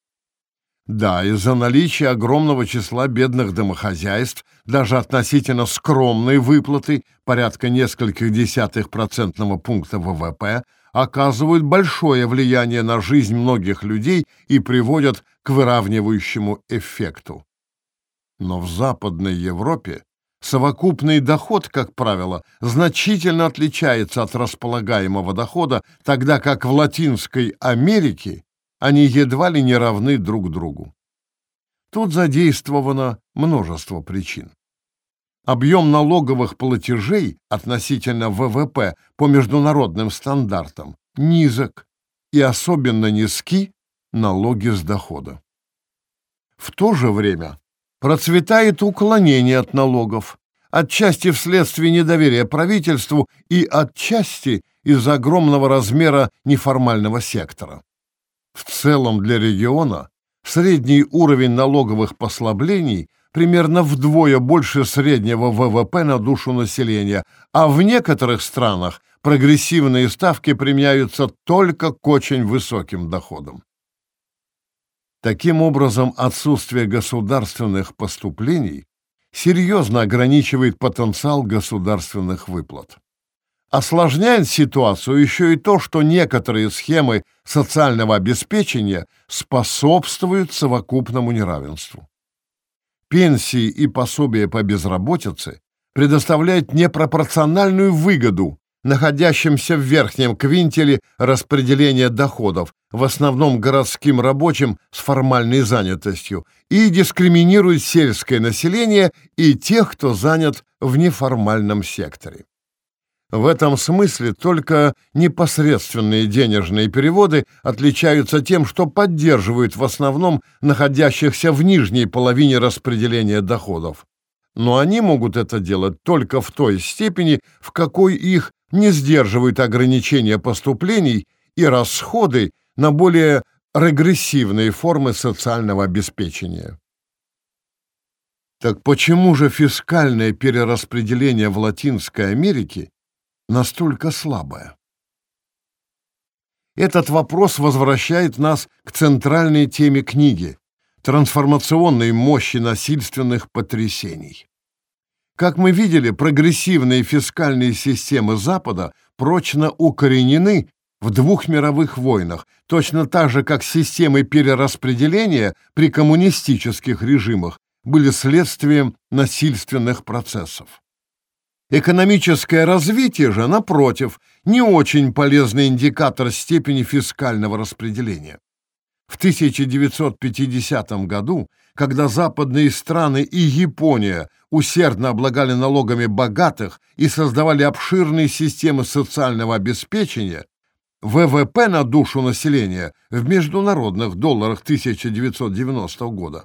Да, из-за наличия огромного числа бедных домохозяйств, даже относительно скромные выплаты, порядка нескольких десятых процентного пункта ВВП, оказывают большое влияние на жизнь многих людей и приводят к выравнивающему эффекту. Но в Западной Европе совокупный доход, как правило, значительно отличается от располагаемого дохода, тогда как в Латинской Америке они едва ли не равны друг другу. Тут задействовано множество причин. Объем налоговых платежей относительно ВВП по международным стандартам низок и особенно низки налоги с дохода. В то же время процветает уклонение от налогов, отчасти вследствие недоверия правительству и отчасти из-за огромного размера неформального сектора. В целом для региона средний уровень налоговых послаблений примерно вдвое больше среднего ВВП на душу населения, а в некоторых странах прогрессивные ставки применяются только к очень высоким доходам. Таким образом, отсутствие государственных поступлений серьезно ограничивает потенциал государственных выплат. Осложняет ситуацию еще и то, что некоторые схемы социального обеспечения способствуют совокупному неравенству. Пенсии и пособия по безработице предоставляют непропорциональную выгоду находящимся в верхнем квинтеле распределения доходов, в основном городским рабочим с формальной занятостью, и дискриминирует сельское население и тех, кто занят в неформальном секторе. В этом смысле только непосредственные денежные переводы отличаются тем, что поддерживают в основном находящихся в нижней половине распределения доходов. Но они могут это делать только в той степени, в какой их не сдерживают ограничения поступлений и расходы на более регрессивные формы социального обеспечения. Так почему же фискальное перераспределение в Латинской Америке настолько слабое? Этот вопрос возвращает нас к центральной теме книги – трансформационной мощи насильственных потрясений. Как мы видели, прогрессивные фискальные системы Запада прочно укоренены в двух мировых войнах, точно так же, как системы перераспределения при коммунистических режимах были следствием насильственных процессов. Экономическое развитие же, напротив, не очень полезный индикатор степени фискального распределения. В 1950 году, когда западные страны и Япония усердно облагали налогами богатых и создавали обширные системы социального обеспечения, ВВП на душу населения в международных долларах 1990 года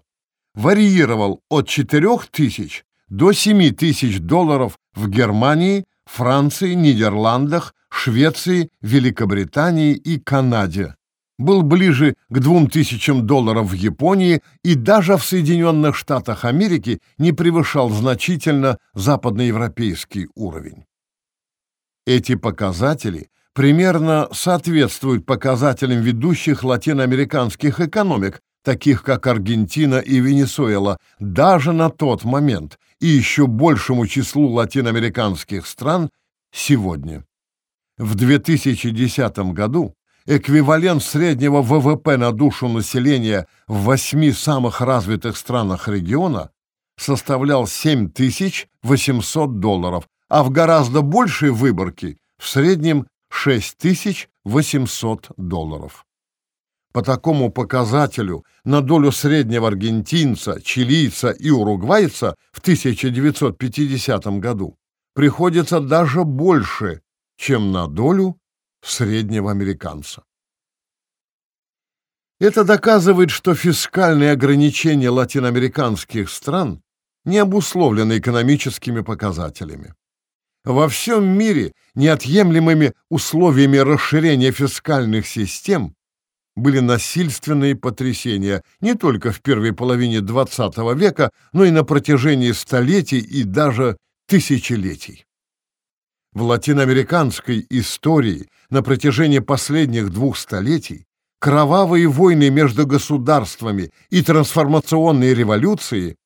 варьировал от 4 тысяч до 7 тысяч долларов в Германии, Франции, Нидерландах, Швеции, Великобритании и Канаде. Был ближе к 2000 долларов в Японии и даже в Соединенных Штатах Америки не превышал значительно западноевропейский уровень. Эти показатели примерно соответствуют показателям ведущих латиноамериканских экономик, таких как Аргентина и Венесуэла, даже на тот момент и еще большему числу латиноамериканских стран сегодня. В 2010 году эквивалент среднего ВВП на душу населения в восьми самых развитых странах региона составлял 7800 долларов, а в гораздо большей выборке в среднем 6800 долларов. По такому показателю на долю среднего аргентинца, чилийца и уругвайца в 1950 году приходится даже больше, чем на долю среднего американца. Это доказывает, что фискальные ограничения латиноамериканских стран не обусловлены экономическими показателями. Во всем мире неотъемлемыми условиями расширения фискальных систем были насильственные потрясения не только в первой половине XX века, но и на протяжении столетий и даже тысячелетий. В латиноамериканской истории на протяжении последних двух столетий кровавые войны между государствами и трансформационные революции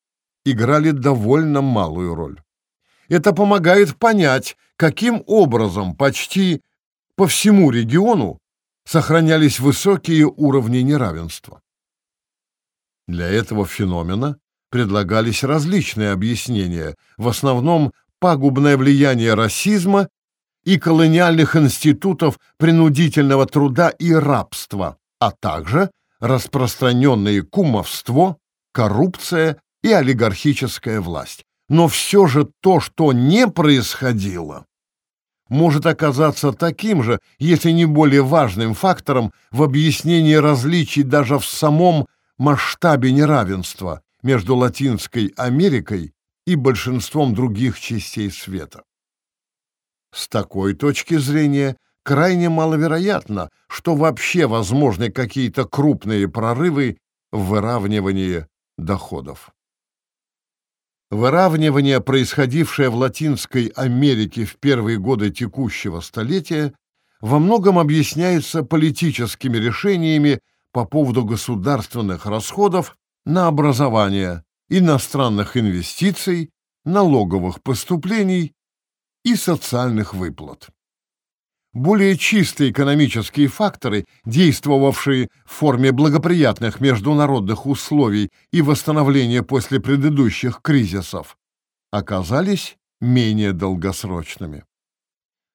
играли довольно малую роль. Это помогает понять, каким образом почти по всему региону сохранялись высокие уровни неравенства. Для этого феномена предлагались различные объяснения, в основном пагубное влияние расизма и колониальных институтов принудительного труда и рабства, а также распространенное кумовство, коррупция и олигархическая власть. Но все же то, что не происходило, может оказаться таким же, если не более важным фактором в объяснении различий даже в самом масштабе неравенства между Латинской Америкой и большинством других частей света. С такой точки зрения крайне маловероятно, что вообще возможны какие-то крупные прорывы в выравнивании доходов. Выравнивание, происходившее в Латинской Америке в первые годы текущего столетия, во многом объясняется политическими решениями по поводу государственных расходов на образование, иностранных инвестиций, налоговых поступлений и социальных выплат более чистые экономические факторы, действовавшие в форме благоприятных международных условий и восстановления после предыдущих кризисов, оказались менее долгосрочными.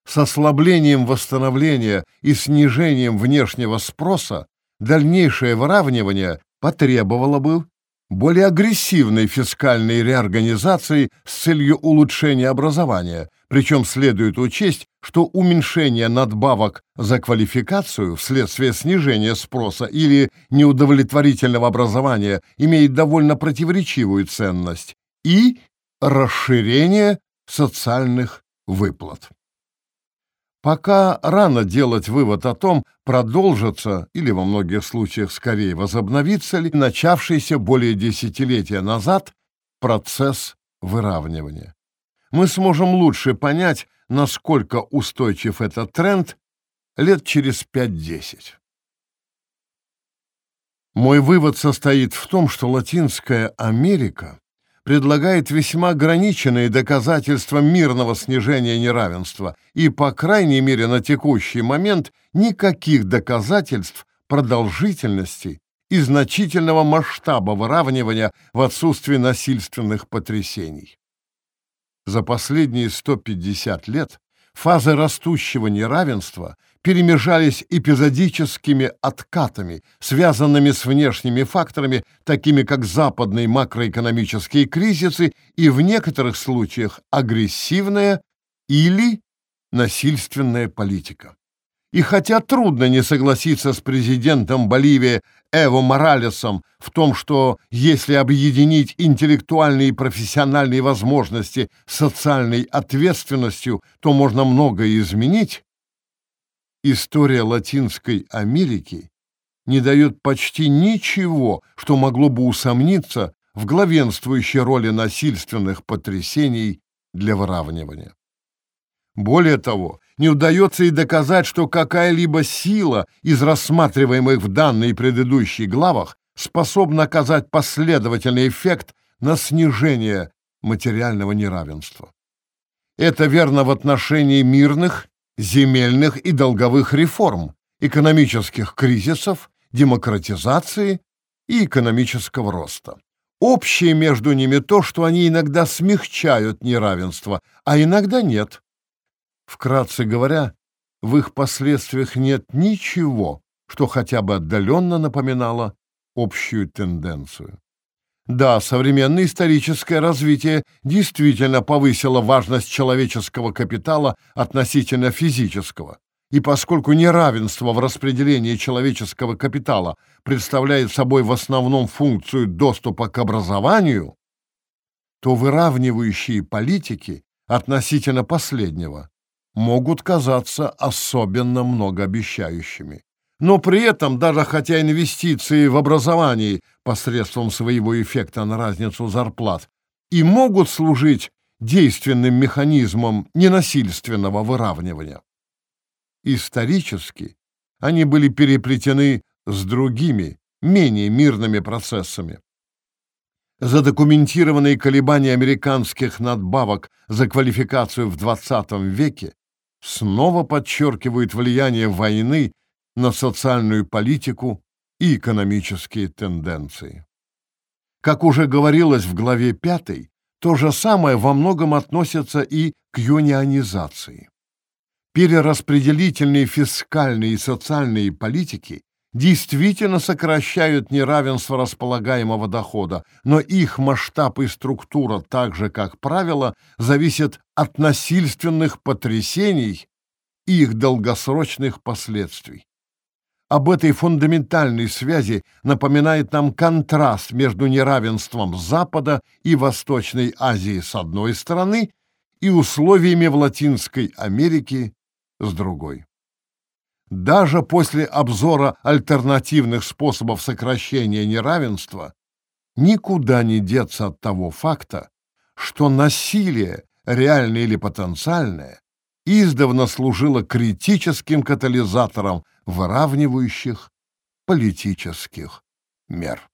С ослаблением восстановления и снижением внешнего спроса дальнейшее выравнивание потребовало бы более агрессивной фискальной реорганизации с целью улучшения образования, причем следует учесть, что уменьшение надбавок за квалификацию вследствие снижения спроса или неудовлетворительного образования имеет довольно противоречивую ценность и расширение социальных выплат. Пока рано делать вывод о том, продолжится или во многих случаях скорее возобновится ли начавшийся более десятилетия назад процесс выравнивания. Мы сможем лучше понять, насколько устойчив этот тренд лет через 5-10. Мой вывод состоит в том, что Латинская Америка предлагает весьма ограниченные доказательства мирного снижения неравенства и, по крайней мере, на текущий момент никаких доказательств продолжительности и значительного масштаба выравнивания в отсутствии насильственных потрясений. За последние 150 лет фазы растущего неравенства перемежались эпизодическими откатами, связанными с внешними факторами, такими как западные макроэкономические кризисы и в некоторых случаях агрессивная или насильственная политика. И хотя трудно не согласиться с президентом Боливии Эво Моралесом в том, что если объединить интеллектуальные и профессиональные возможности с социальной ответственностью, то можно многое изменить, история Латинской Америки не дает почти ничего, что могло бы усомниться в главенствующей роли насильственных потрясений для выравнивания. Более того, не удается и доказать, что какая-либо сила из рассматриваемых в данной и предыдущей главах способна оказать последовательный эффект на снижение материального неравенства. Это верно в отношении мирных, земельных и долговых реформ, экономических кризисов, демократизации и экономического роста. Общее между ними то, что они иногда смягчают неравенство, а иногда нет. Вкратце говоря, в их последствиях нет ничего, что хотя бы отдаленно напоминало общую тенденцию. Да, современное историческое развитие действительно повысило важность человеческого капитала относительно физического. И поскольку неравенство в распределении человеческого капитала представляет собой в основном функцию доступа к образованию, то выравнивающие политики относительно последнего могут казаться особенно многообещающими. Но при этом, даже хотя инвестиции в образование посредством своего эффекта на разницу зарплат и могут служить действенным механизмом ненасильственного выравнивания, исторически они были переплетены с другими, менее мирными процессами. Задокументированные колебания американских надбавок за квалификацию в XX веке снова подчеркивают влияние войны на социальную политику и экономические тенденции. Как уже говорилось в главе 5, то же самое во многом относится и к юнионизации. Перераспределительные фискальные и социальные политики действительно сокращают неравенство располагаемого дохода, но их масштаб и структура, так же как правило, зависят от насильственных потрясений и их долгосрочных последствий. Об этой фундаментальной связи напоминает нам контраст между неравенством Запада и Восточной Азии с одной стороны и условиями в Латинской Америке с другой. Даже после обзора альтернативных способов сокращения неравенства никуда не деться от того факта, что насилие, реальное или потенциальное, издавна служило критическим катализатором выравнивающих политических мер.